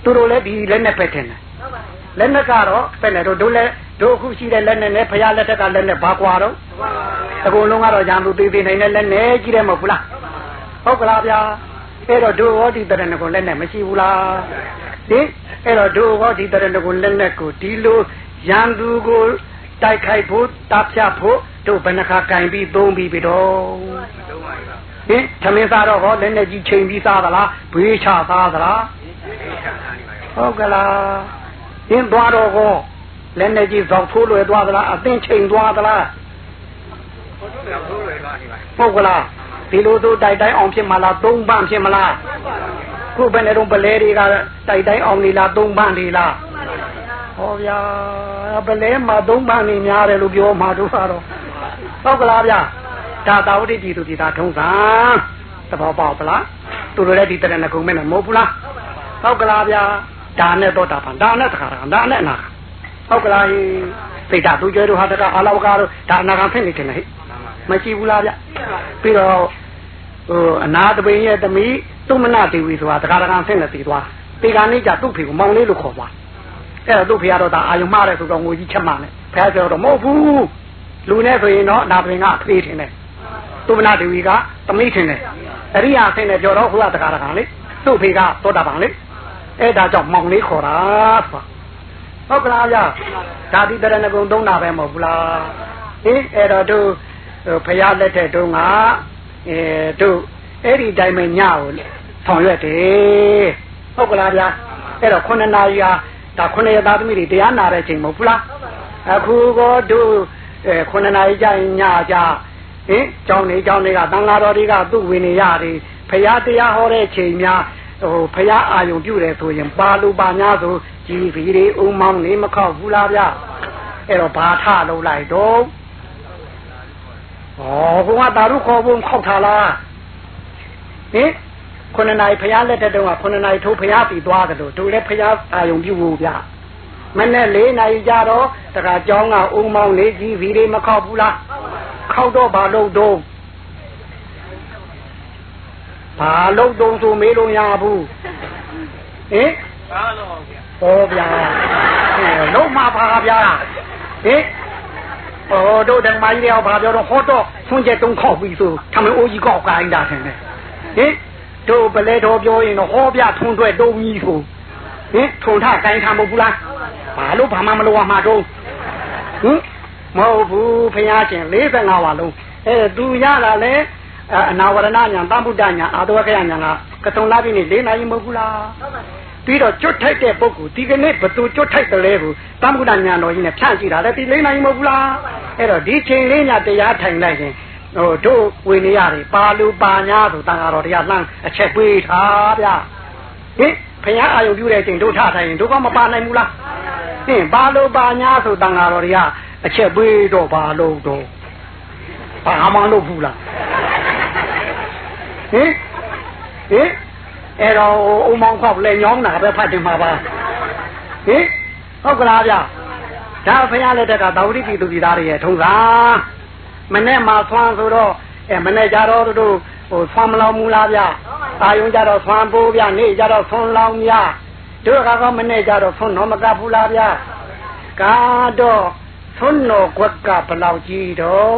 သူတို့လည်းဒီလည်းနဲ့ပဲထင်တယ်ဟလက်နဲ့ကတော့ပဲနဲ့တို့တို့လက်တို့အခုရှိတဲ့လက်နဲ့နဲ့ဖရာလက်ထက်ကလက်နဲ့ဘာကွာတော့အကုန်လုံးကတော့ရံသူသေးသေးနိုင်တဲ့လက်နဲ့ကြီးတယ်မဟုတ်ဘူးလားဟုတ်ကလားဗျာအဲ့တော့တို့ဟောဒီတရဏကိုလက်နဲ့မရှိဘူးလားဟင်အဲ့တော့တို့ဟောဒီတရဏကိုလက်နဲ့ကိုဒီလိုရံသူကို တိုက်ခိုက်ဖို့တပ်ဖြတ်ဖို့တို့ဘယ်နှခါကင်ပြီးသုံးပြီးပြီတော့ဟင်သမင်းစားတော့ဟောလက်နဲ့ကြီးချိန်ပြီးစားသလားဘေးချစားသလားဟုတ်ကလားဟင်သွားတော့ဟောလက်နဲ့ကြီးဇောက်ထိုးလွယ်သွားသလားအသင်ချိန်သွားသလားဟုတ်ကလားဒီလိုဆိုတိုက်တိုင်းအောင်ဖြစ်မလားသုံးပန်းဖြစ်မလားခုဘယ်နဲ့တော့ပလဲတွေကတိုက်တိုင်းအောင်နေလားသုံးပန်းနေလား ဟောဗျာပလဲမှာသုံးပန်းနေများတယ်လို့ပြောမှာတို့ကတော့ဟုတ်ကလားဗျာဒါတာဝတိပြည်သူပြည်သားထုံးစံသဘောပေါက်ပလားသူတို့လည်းဒီတရဏဂုံမဲ့မဟုတ်ဘူးလားဟုတ်ကလားဗျာဒါနဲ့တော့တာပန်ဒါနဲ့တခါတခါဒါနဲ့အနာဟုတ်ကလားစိတ်ဓာတ်သူကျွဲတို့ဟာတကအလောကားတို့ဒါအနာခံဖြစ်နေတယ်ဟဲ့မရှိဘူးလားဗျပြီးတော့ဟိုအနာတပိန်ရဲ့သမီးသုမနာဒေဝီဆိုတာတခါတခါဆင်းနေတည်သွားတေကာနေကြသူ့ဖေကိုမောင်လေးလို့ခေါ်သွား အဲ့တော့သူ့ဖေကတော့ဒါအာယုံမှားတယ်ဆိုတော့ငွေကြီးချက်မှနဲ့ဖះဆိုတော့မဟုတ်ဘူးလူနဲ့ဆိုရင်တော့အနာတပိန်ကအဖေးထင်တယ်သုမနာဒေဝီကသမီးထင်တယ်အရိယာဆင်းနေပြောတော့ဟိုကတခါတခါလေသူ့ဖေကသောတာပန်လေအဲ့ဒါကြောင့်မောင်လေးခေါ်တာဆိုတာဟုတ်ကလားဗျာဒါတိတရဏဂုံသုံးတာပဲမဟုတ်ဘူးလားဟင်အဲ့တော့တို့ဖရာလက်ထက်တုန်းကအဲတို့အဲ့ဒီတိုင်းပဲညကိုဆောင်ရွက်တယ်ဟုတ်ကလားဗျာအဲ့တော့ခုနှစ်နာရီဟာ ဒါခုနှစ်ရသားသမီးတွေတရားနာတဲ့ချိန်မဟုတ်ဘူးလားအခုကတို့အဲခုနှစ်နာရီကြာရင်ညကြဟင်ကျောင်းနေကျောင်းတွေကတန်ဃာတော်တွေကသူ့ဝင်နေရတယ်ဖရာတရားဟောတဲ့ချိန်များဟိုဖရာအာယုံပြုတယ်ဆိုရင်ပါလူပါများဆိုကြည်ဖီတွေအုံမောင်းနေမခောက်ဘူးလားဗျအဲ့တော့ဘာထလုံးလိုက်တော့ဩဘုရားတာရုခေါ်ဖို့ခောက်ထားလားဟင် ခုနှစ်နာရီဖရာလက်ထက်တုန်းကခုနှစ်နာရီထိုးဖရာပြီးသွားတယ်လို့တို့လည်းဖရာအာယုံပြုဖို့ဗျမနဲ့၄နာရီကြတော့တခါကြောင်းကအုံမောင်းနေကြည်ဖီတွေမခောက်ဘူးလားခောက်တော့ဘာလို့တော့ဘာလို့တုံးဆိုမေးလို့ရဘူးဟင်ဘာလို့ဟောဗျာလုံးမပါဗျာဟင်ဟောတို့ဓမ္မကြီးတွေကဘာပြောတော့ဟောတော့ဆွန့်ကျက်တုံးခောက်ပြီဆိုထမင်းအိုးကြီးကောက်ကိုင်းတာထင်တယ်ဟင် တို့ပလဲတော်ပြောရင်တော့ဟောပြထုံးထွက်တုံးကြီးဆိုဟင်ထုံထကိုင်းထားမဟုတ်ဘူးလားဘာလို့ဘာမှမလုပ်ရမှာတော့ဟင်မဟုတ်ဘူးဖះရှင်45ဝါလုံးအဲသူရတာလဲအနာဝရဏညာတမ္ဗုဒ္ဒညာအာတဝခယညာကကတုံလာပြီနေ၄နိုင်မဟုတ်ဘူးလားပြီးတော့ကျွတ်ထိုက်တဲ့ပုဂ္ဂိုလ်ဒီကနေ့ဘသူကျွတ်ထိုက်တယ်လဲကိုတမ္ဗုဒ္ဒညာတော်ကြီးနဲ့ဖြန့်ကြည့်တာလေဒီ၄နိုင်မဟုတ်ဘူးလားအဲ့တော့ဒီချိန်လေးညာတရားထိုင်လိုက်ရင် ဟိုတို့ဝေနေရတယ်ပါလူပါညာဆိုတန်ဃာတော်တရားလှမ်းအချက်ပေးထားဗျဟင်ဖခင်အာယုံပြုတဲ့ချိန်တို့ထထိုင်ရင်တို့ကမပါနိုင်ဘူးလားဟင်ပါလူပါညာဆိုတန်ဃာတော်တွေကအချက်ပေးတော့ပါလို့တော့ဘာမှမလုပ်ဘူးလားဟင်ဟင်အဲ့တော့အုံမောင်းခောက်လဲညောင်းတာပဲဖတ်တင်မှာပါဟင်ဟုတ်ကလားဗျဒါဖခင်လက်ထက်ကသာဝတိပြည်သူပြည်သားတွေရဲ့ထုံးစံ မနဲ့မှာဆွမ်းဆိုတော့အဲမနဲ့ကြတော့တို့ဟိုဆွမ်းမလောင်မူလားဗျအာယုံကြတော့ဆွမ်းပိုးဗျနေကြတော့ဆွမ်းလောင်ဗျတို့ကတော့မနဲ့ကြတော့ဆွမ်းတော့မကဘူးလားဗျကာတော့ဆွမ်းတော်ကွက်ကဘလောက်ကြီးတော့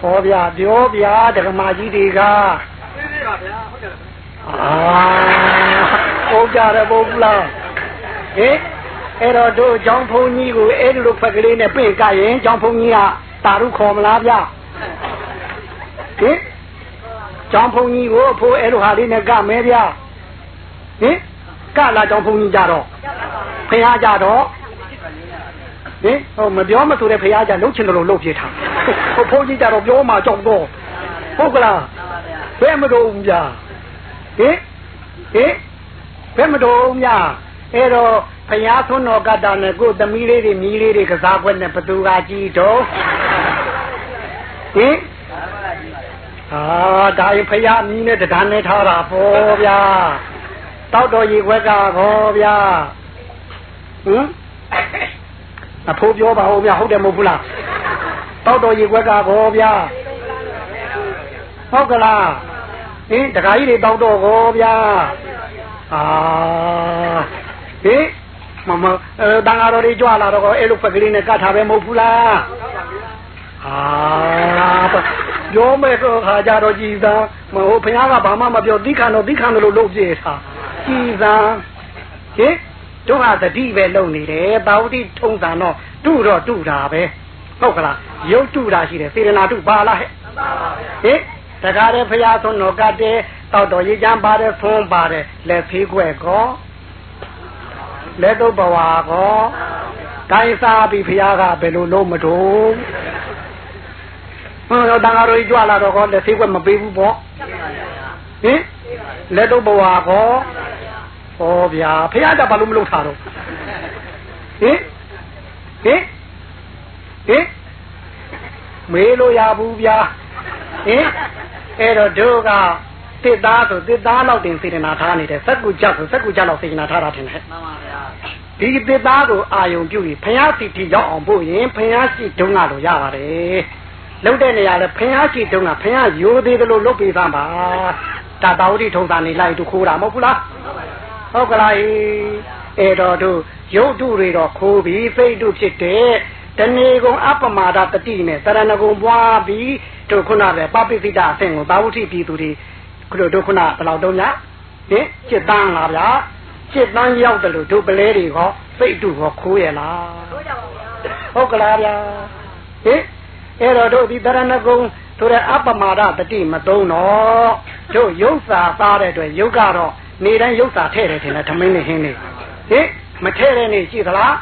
ဟောဗျာပြောဗျာဓမ္မကြီးတွေကသိသေးပါဗျာဟုတ်တယ်အာဟုတ်ကြတယ်ဘုရားဟင် အဲ့တော့တို့ကျောင်းဖုန်းကြီးကိုအဲ့ဒီလိုဖက်ကလေးနဲ့ပြင်ကရင်ကျောင်းဖုန်းကြီးကတာရုခေါ်မလားဗျဟင်ကျောင်းဖုန်းကြီးကိုအဖိုးအဲ့လိုဟာလေးနဲ့ကမဲဗျဟင်ကလာကျောင်းဖုန်းကြီးကြတော့ဖះကြတော့ဟင်ဟိုမပြောမဆိုတဲ့ဖះကြလှုပ်ချင်တယ်လို့လှုပ်ပြထားဟိုဖုန်းကြီးကြတော့ပြောမှကြောက်တော့ဟုတ်ကလားဘယ်မတော်ဘူးဗျဟင်ဟင်ဘယ်မတော်ဘူးဗျအဲ့တော့ ဖျားသွန်းတော်ကတာနဲ့ကိုသမီးလေးတွေမြီးလေးတွေကစားခွက်နဲ့ဘသူကကြည့်တော့ဟင်အာဒါရင်ဖျားမြီးနဲ့တံနဲ့ထားတာပေါ့ဗျာတောက်တော်ရေခွက်ကခေါ်ဗျာဟင်အဖိုးပြောပါဦးဗျာဟုတ်တယ်မဟုတ်ဘူးလားတောက်တော်ရေခွက်ကခေါ်ဗျာဟုတ်ကလားဟင်တခါကြီးတွေတောက်တော့ခေါ်ဗျာဟအာဟေး မမအဲတန်ဃာတော်တွေကြွလာတော့အဲ့လိုဖက်ကလေးနဲ့ကတ်ထားပဲမဟုတ်ဘူးလားအာပြောမယ်ဆိုခါကြတော့ကြည်သာမဟုတ်ဘုရားကဘာမှမပြောသီးခံတော့သီးခံတယ်လို့လုပ်ပြေတာကြည်သာဟေးတို့ဟာတတိပဲလုံနေတယ်တာဝတိထုံးစံတော့တူတော့တူတာပဲဟုတ်ကလားရုပ်တူတာရှိတယ်စေရနာတူပါလားဟဲ့ဟေးတကားတဲ့ဖရာဆုံးတော်ကတဲ့တောက်တော်ရေးချမ်းပါတယ်ဖုံးပါတယ်လက်ဖေးခွဲ့ကော လက်တော့ဘဝကောတိုင်းစားပြီးဖရာကဘယ်လိုလုံးမတို့ဟောတန်ဃာတော်ကြီးကြွလာတော့ကောလက်ဖေးခွဲ့မပေးဘူးပေါ့ဟင်လက်တော့ဘဝကောဟောဗျာဖရာကဘာလို့မလုပ်တာတော့ဟင်ဟင်ဟင်မေးလို့ရဘူးဗျာဟင်အဲ့တော့တို့က တစ်သားဆိုတစ်သားလောက်တင်စေတနာထားနေတယ်စက်ကူကြောက်ဆိုစက်ကူကြောက်လောက်စေတနာထားတာထင်တယ်မှန်ပါဗျာဒီတစ်သားကိုအာယုံပြုပြီးဖျားစီတီရောက်အောင်ဖို့ရင်ဖျားစီတုံးကလို့ရပါတယ်လုံးတဲ့နေရာလဲဖျားစီတုံးကဖျားရိုးသေးတယ်လို့လုပ်ပေးသမ်းပါတာတာဝတိထုံတာနေလိုက်သူခိုးတာမဟုတ်ဘူးလားဟုတ်ကလားအဲ့တော့တို့ရုပ်တုတွေတော့ခိုးပြီးစိတ်တုဖြစ်တဲ့တဏီကုံအပမဒတတိနဲ့တရဏဂုံပွားပြီးတို့ခုနပဲပပိစိတအဆင့်ကိုသာဝတိပြည်သူတွေ ခုတို့တို့ခုနဘယ်လောက်တုံးညဟင်จิตတန်းလားဗျာจิตတန်းရောက်တယ်လို့တို့ပလဲတွေဟောစိတ်တုဟောခိုးရလားဟုတ်ကလားဗျာဟင်အဲ့တော့တို့ဒီတရဏဂုံဆိုတဲ့အပမဒတတိမသုံးတော့တို့ရုပ်စာသားတဲ့အတွက်ရုပ်ကတော့နေတိုင်းရုပ်စာထဲ့တယ်ထင်တယ်ဓမင်းနဲ့ဟင်းနေဟင် မထဲတဲ့နေ့ရှိသလား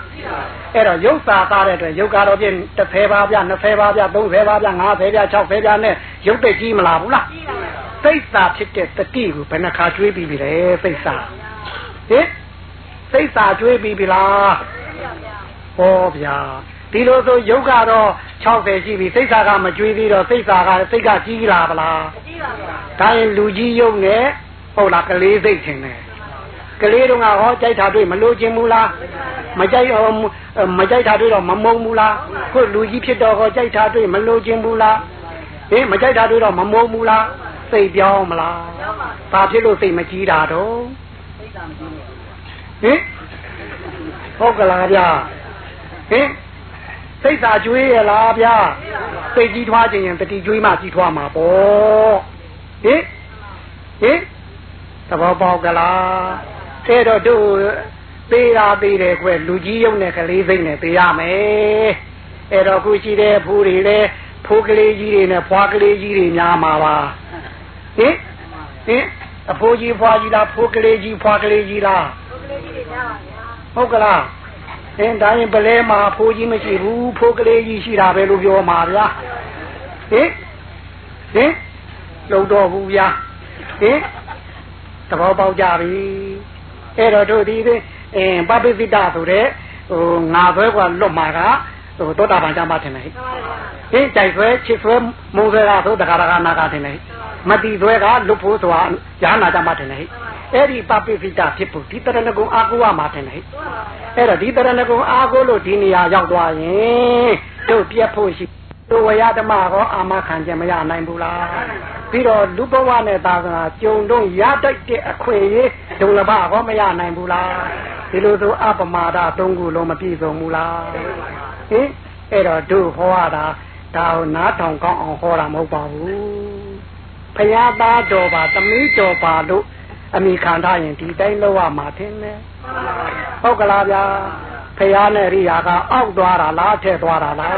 အဲ့တော့ရုပ်စာသားတဲ့အတွက်ရုပ်ကတော့ပြင်30ပါးပြ20ပါးပြ30ပါးပြ50ပြ60ပြနဲ့ရုပ်သိကြီးမလားဘူးလားသိစာဖြစ်တဲ့တတိကိုဘယ်နှခါကျွေးပြီးပြီလဲသိစာဟင်သိစာကျွေးပြီးပြီလားဟောဗျာဒီလိုဆိုရုပ်ကတော့60ရှိပြီသိစာကမကျွေးသေးတော့သိစာကစိတ်ကကြီးလာပလားကြီးပါဗျာဒါရင်လူကြီးရုပ်နဲ့ဟုတ်လားကလေးစိတ်ထင်တယ် ကလေးတို့ကဟောကြိုက်တာတွေ့မလို့ခြင်းဘူးလားမကြိုက်မကြိုက်တာတွေ့တော့မမုံဘူးလားခုလူကြီးဖြစ်တော့ဟောကြိုက်တာတွေ့မလို့ခြင်းဘူးလားဟင်မကြိုက်တာတွေ့တော့မမုံဘူးလားစိတ်ပြောင်းမလားဘာဖြစ်လို့စိတ်မကြီးတာတော့စိတ်ကမကြီးဟင်ဟုတ်ကလားဗျာဟင်စိတ်သာကျွေးရလားဗျာစိတ်ကြီးထွားခြင်းရင်တတိကျွေးမှကြီးထွားမှာပေါ့ဟင်ဟင်သဘောပေါက်ကလား အဲ့တော့တို့သေးတာသေးတယ်ကွလူကြီးရုံနဲ့ကလေးစိတ်နဲ့သေးရမယ်အဲ့တော့ခုရှိတဲ့ဖူးတွေလည်းဖိုးကလေးကြီးတွေနဲ့ဖွားကလေးကြီးတွေများမှာပါဟင်ဟင်အဖိုးကြီးဖွားကြီးလားဖိုးကလေးကြီးဖွားကလေးကြီးလားဖိုးကလေးကြီးတွေများပါဗျာဟုတ်ကလားအင်းဒါရင်ပလဲမှာဖိုးကြီးမရှိဘူးဖိုးကလေးကြီးရှိတာပဲလို့ပြောမှာဗျာဟင်ဟင်လုံတော့ဘူးဗျာဟင်သဘောပေါက်ကြပြီ အဲ့တော့တို့ဒီအင်းပပိစိတဆိုတဲ့ဟိုငါဘဲကလွတ်မှာကဟိုသောတာပန်ကြမှာထင်တယ်ဟင်ကြိုက်ဆွဲချစ်ဆွဲမုံဆွဲကသို့တခါတခါနာကထင်တယ်မတိဆွဲကလွတ်ဖို့ဆိုတာညာနာကြမှာထင်တယ်အဲ့ဒီပပိစိတဖြစ်ဖို့ဒီတရဏဂုံအာကိုဝမှာထင်တယ်အဲ့တော့ဒီတရဏဂုံအာကိုလို့ဒီနေရာရောက်သွားရင်တို့ပြတ်ဖို့ရှိတို့ဝရဓမ္မဟောအာမခံခြင်းမရနိုင်ဘူးလား ပြီးတော့လူဘဝနဲ့သာသနာကြုံတော့ရတတ်တဲ့အခွင့်အရေးဒုလဘဟောမရနိုင်ဘူးလားဒီလိုဆိုအပမာဒသုံးခုလုံးမပြည့်စုံဘူးလားဟင်အဲ့တော့တို့ဟောရတာဒါကိုနားထောင်ကောင်းအောင်ဟောတာမဟုတ်ပါဘူးဖရာသားတော်ပါသမီးတော်ပါလို့အမိခံထားရင်ဒီတိုင်းလောက်ရမှာထင်တယ်ဟုတ်ကလားဗျာဖရာနဲ့ရိယာကအောက်သွားတာလားထက်သွားတာလား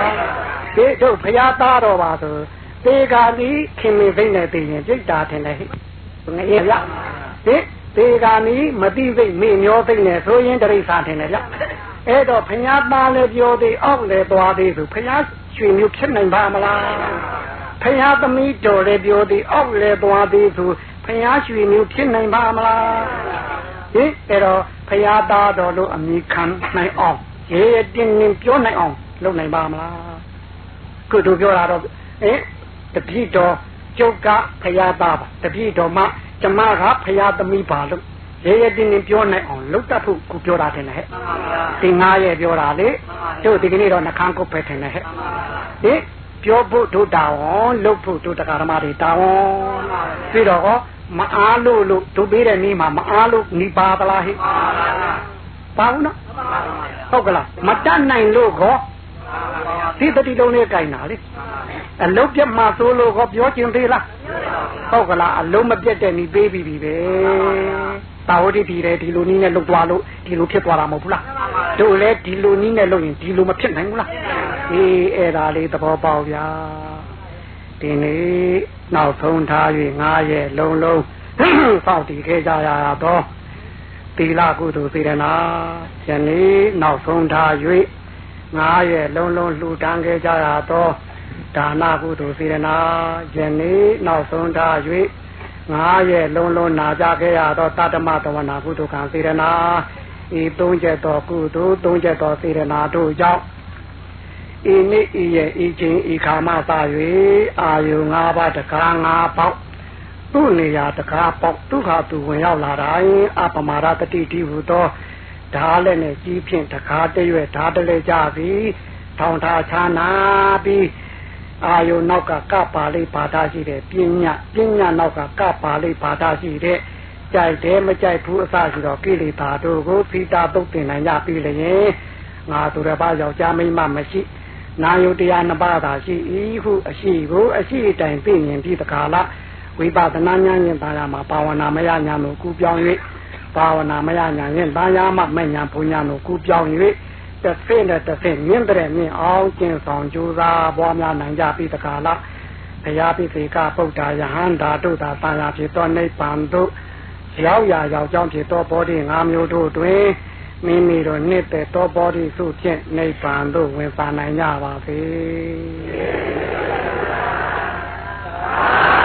ဒီတို့ဖရာသားတော်ပါဆို သေကာနီခင်မင်းသိနေသိရင်ပြိတ္တာထင်တယ်ဟိငရေဗျဟိသေကာနီမတိသိမေမျောသိနေဆိုရင်တရိษာထင်တယ်ဗျအဲ့တော့ဖရာသားလည်းပြောသေးအောက်လည်းသွားသေးဆိုဖရာရွှေမျိုးဖြစ်နိုင်ပါမလားဖရာသမီးတော်လည်းပြောသေးအောက်လည်းသွားသေးဆိုဖရာရွှေမျိုးဖြစ်နိုင်ပါမလားဟိအဲ့တော့ဖရာသားတော်တို့အမိခံနိုင်အောင်ရေတင်းတင်းပြောနိုင်အောင်လုပ်နိုင်ပါမလားခုတို့ပြောတာတော့ဟင်တ ပည့်တော်ကျုပ်ကဖရာသားပါတပည့်တော်မှကျမကဖရာသမီးပါလို့ရေရတင်းတင်းပြောနိုင်အောင်လုပ်တတ်ဖို့ကိုပြောတာတယ်ဟဲ့ဒီငါရဲ့ပြောတာလေတို့ဒီကနေ့တော့နှခမ်းကုတ်ပဲထင်တယ်ဟဲ့ဟင်ပြောဖို့တို့တာဝန်လုပ်ဖို့တို့တရားဓမ္မတွေတာဝန်ပြီးတော့ဟောမအားလို့လို့တို့ပေးတဲ့နေ့မှာမအားလို့နေပါသလားဟိပါဘူးနော်ဟုတ်ကလားမတတ်နိုင်လို့ခေါ် ဒီတတိလုံးလေးကြိုင်တာလေအလုံးပြတ်မှသိုးလို့ခေါ်ပြောခြင်းသေးလားဟုတ်ကလားအလုံးမပြတ်တဲ့နီးပေးပြီးပြီပဲတာဝတိပြည်တယ်ဒီလိုနည်းနဲ့လုတ်သွားလို့ဒီလိုဖြစ်သွားတာမဟုတ်ဘူးလားတို့လည်းဒီလိုနည်းနဲ့လုတ်ရင်ဒီလိုမဖြစ်နိုင်ဘူးလားအေးအဲ့ဒါလေးသဘောပေါက်ဗျာဒီနေ့နောက်ဆုံးထား၍ငါရဲ့လုံးလုံးစောင့်တည်ခဲ့ကြရတော့သီလကုသိုလ်စေရနာယနေ့နောက်ဆုံးထား၍ ငါရဲ့လုံးလုံးလှူဒန်းခဲ့ကြရတော့ဒါနကုသိုလ်စေရနာယနေ့နောက်ဆုံးထား၍ငါရဲ့လုံးလုံးနာကြခဲ့ရတော့တတ္တမတဝနာကုသိုလ်ကံစေရနာဤသုံးချက်တော်ကုသိုလ်သုံးချက်တော်စေရနာတို့ကြောင့်ဤနေ့ဤရဲ့ဤချင်းဤခါမသာ၍အာယု၅ပါးတကား၅ပေါက်သူ့နေရာတကားပေါက်ဒုက္ခသူဝင်ရောက်လာတိုင်းအပမာရတတိတိဟုသော ဓာလည်းနဲ့ကြီးဖြင့်တကားတရွဲ့ဓာတလဲကြပြီးထောင်ထားချာနာပြီးအာယုနောက်ကကပါလိဘာသာရှိတဲ့ပညာပညာနောက်ကကပါလိဘာသာရှိတဲ့ကြိုက်တယ်မကြိုက်ဘူးအစရှိတော့ကိလေသာတို့ကိုဖိတာတုတ်တင်နိုင်ကြပြီလေငါသူတစ်ပါးယောက်ျားမိန်းမမရှိနာယုတရားနှစ်ပါးသာရှိ၏ဟုအရှိကိုအရှိတိုင်ပြင့်ရင်ပြီးတခါလားဝိပဿနာဉာဏ်ရင်ပါရမှာဘာဝနာမယညာတို့ကူပြောင်း၍ ဘာဝနာမယညာရင်ဘာယာမမညာဘုံညာတို့ကူပြောင်း၍တစ်ဆင့်နဲ့တစ်ဆင့်မြင့်တဲ့မြင့်အောင်ကျင့်ဆောင်ကြိုးစားပွားများနိုင်ကြပြီးတခါလားဘုရားပိသေကဗုဒ္ဓယဟန္တာတို့သာသာယာဖြစ်သောနိဗ္ဗာန်တို့ရောက်ရာရောက်ကြောင်းဖြစ်သောဘောဓိ၅မျိုးတို့တွင်မိမိတို့နှစ်သက်သောဘောဓိစုဖြင့်နိဗ္ဗာန်သို့ဝင်ပါနိုင်ကြပါစေ။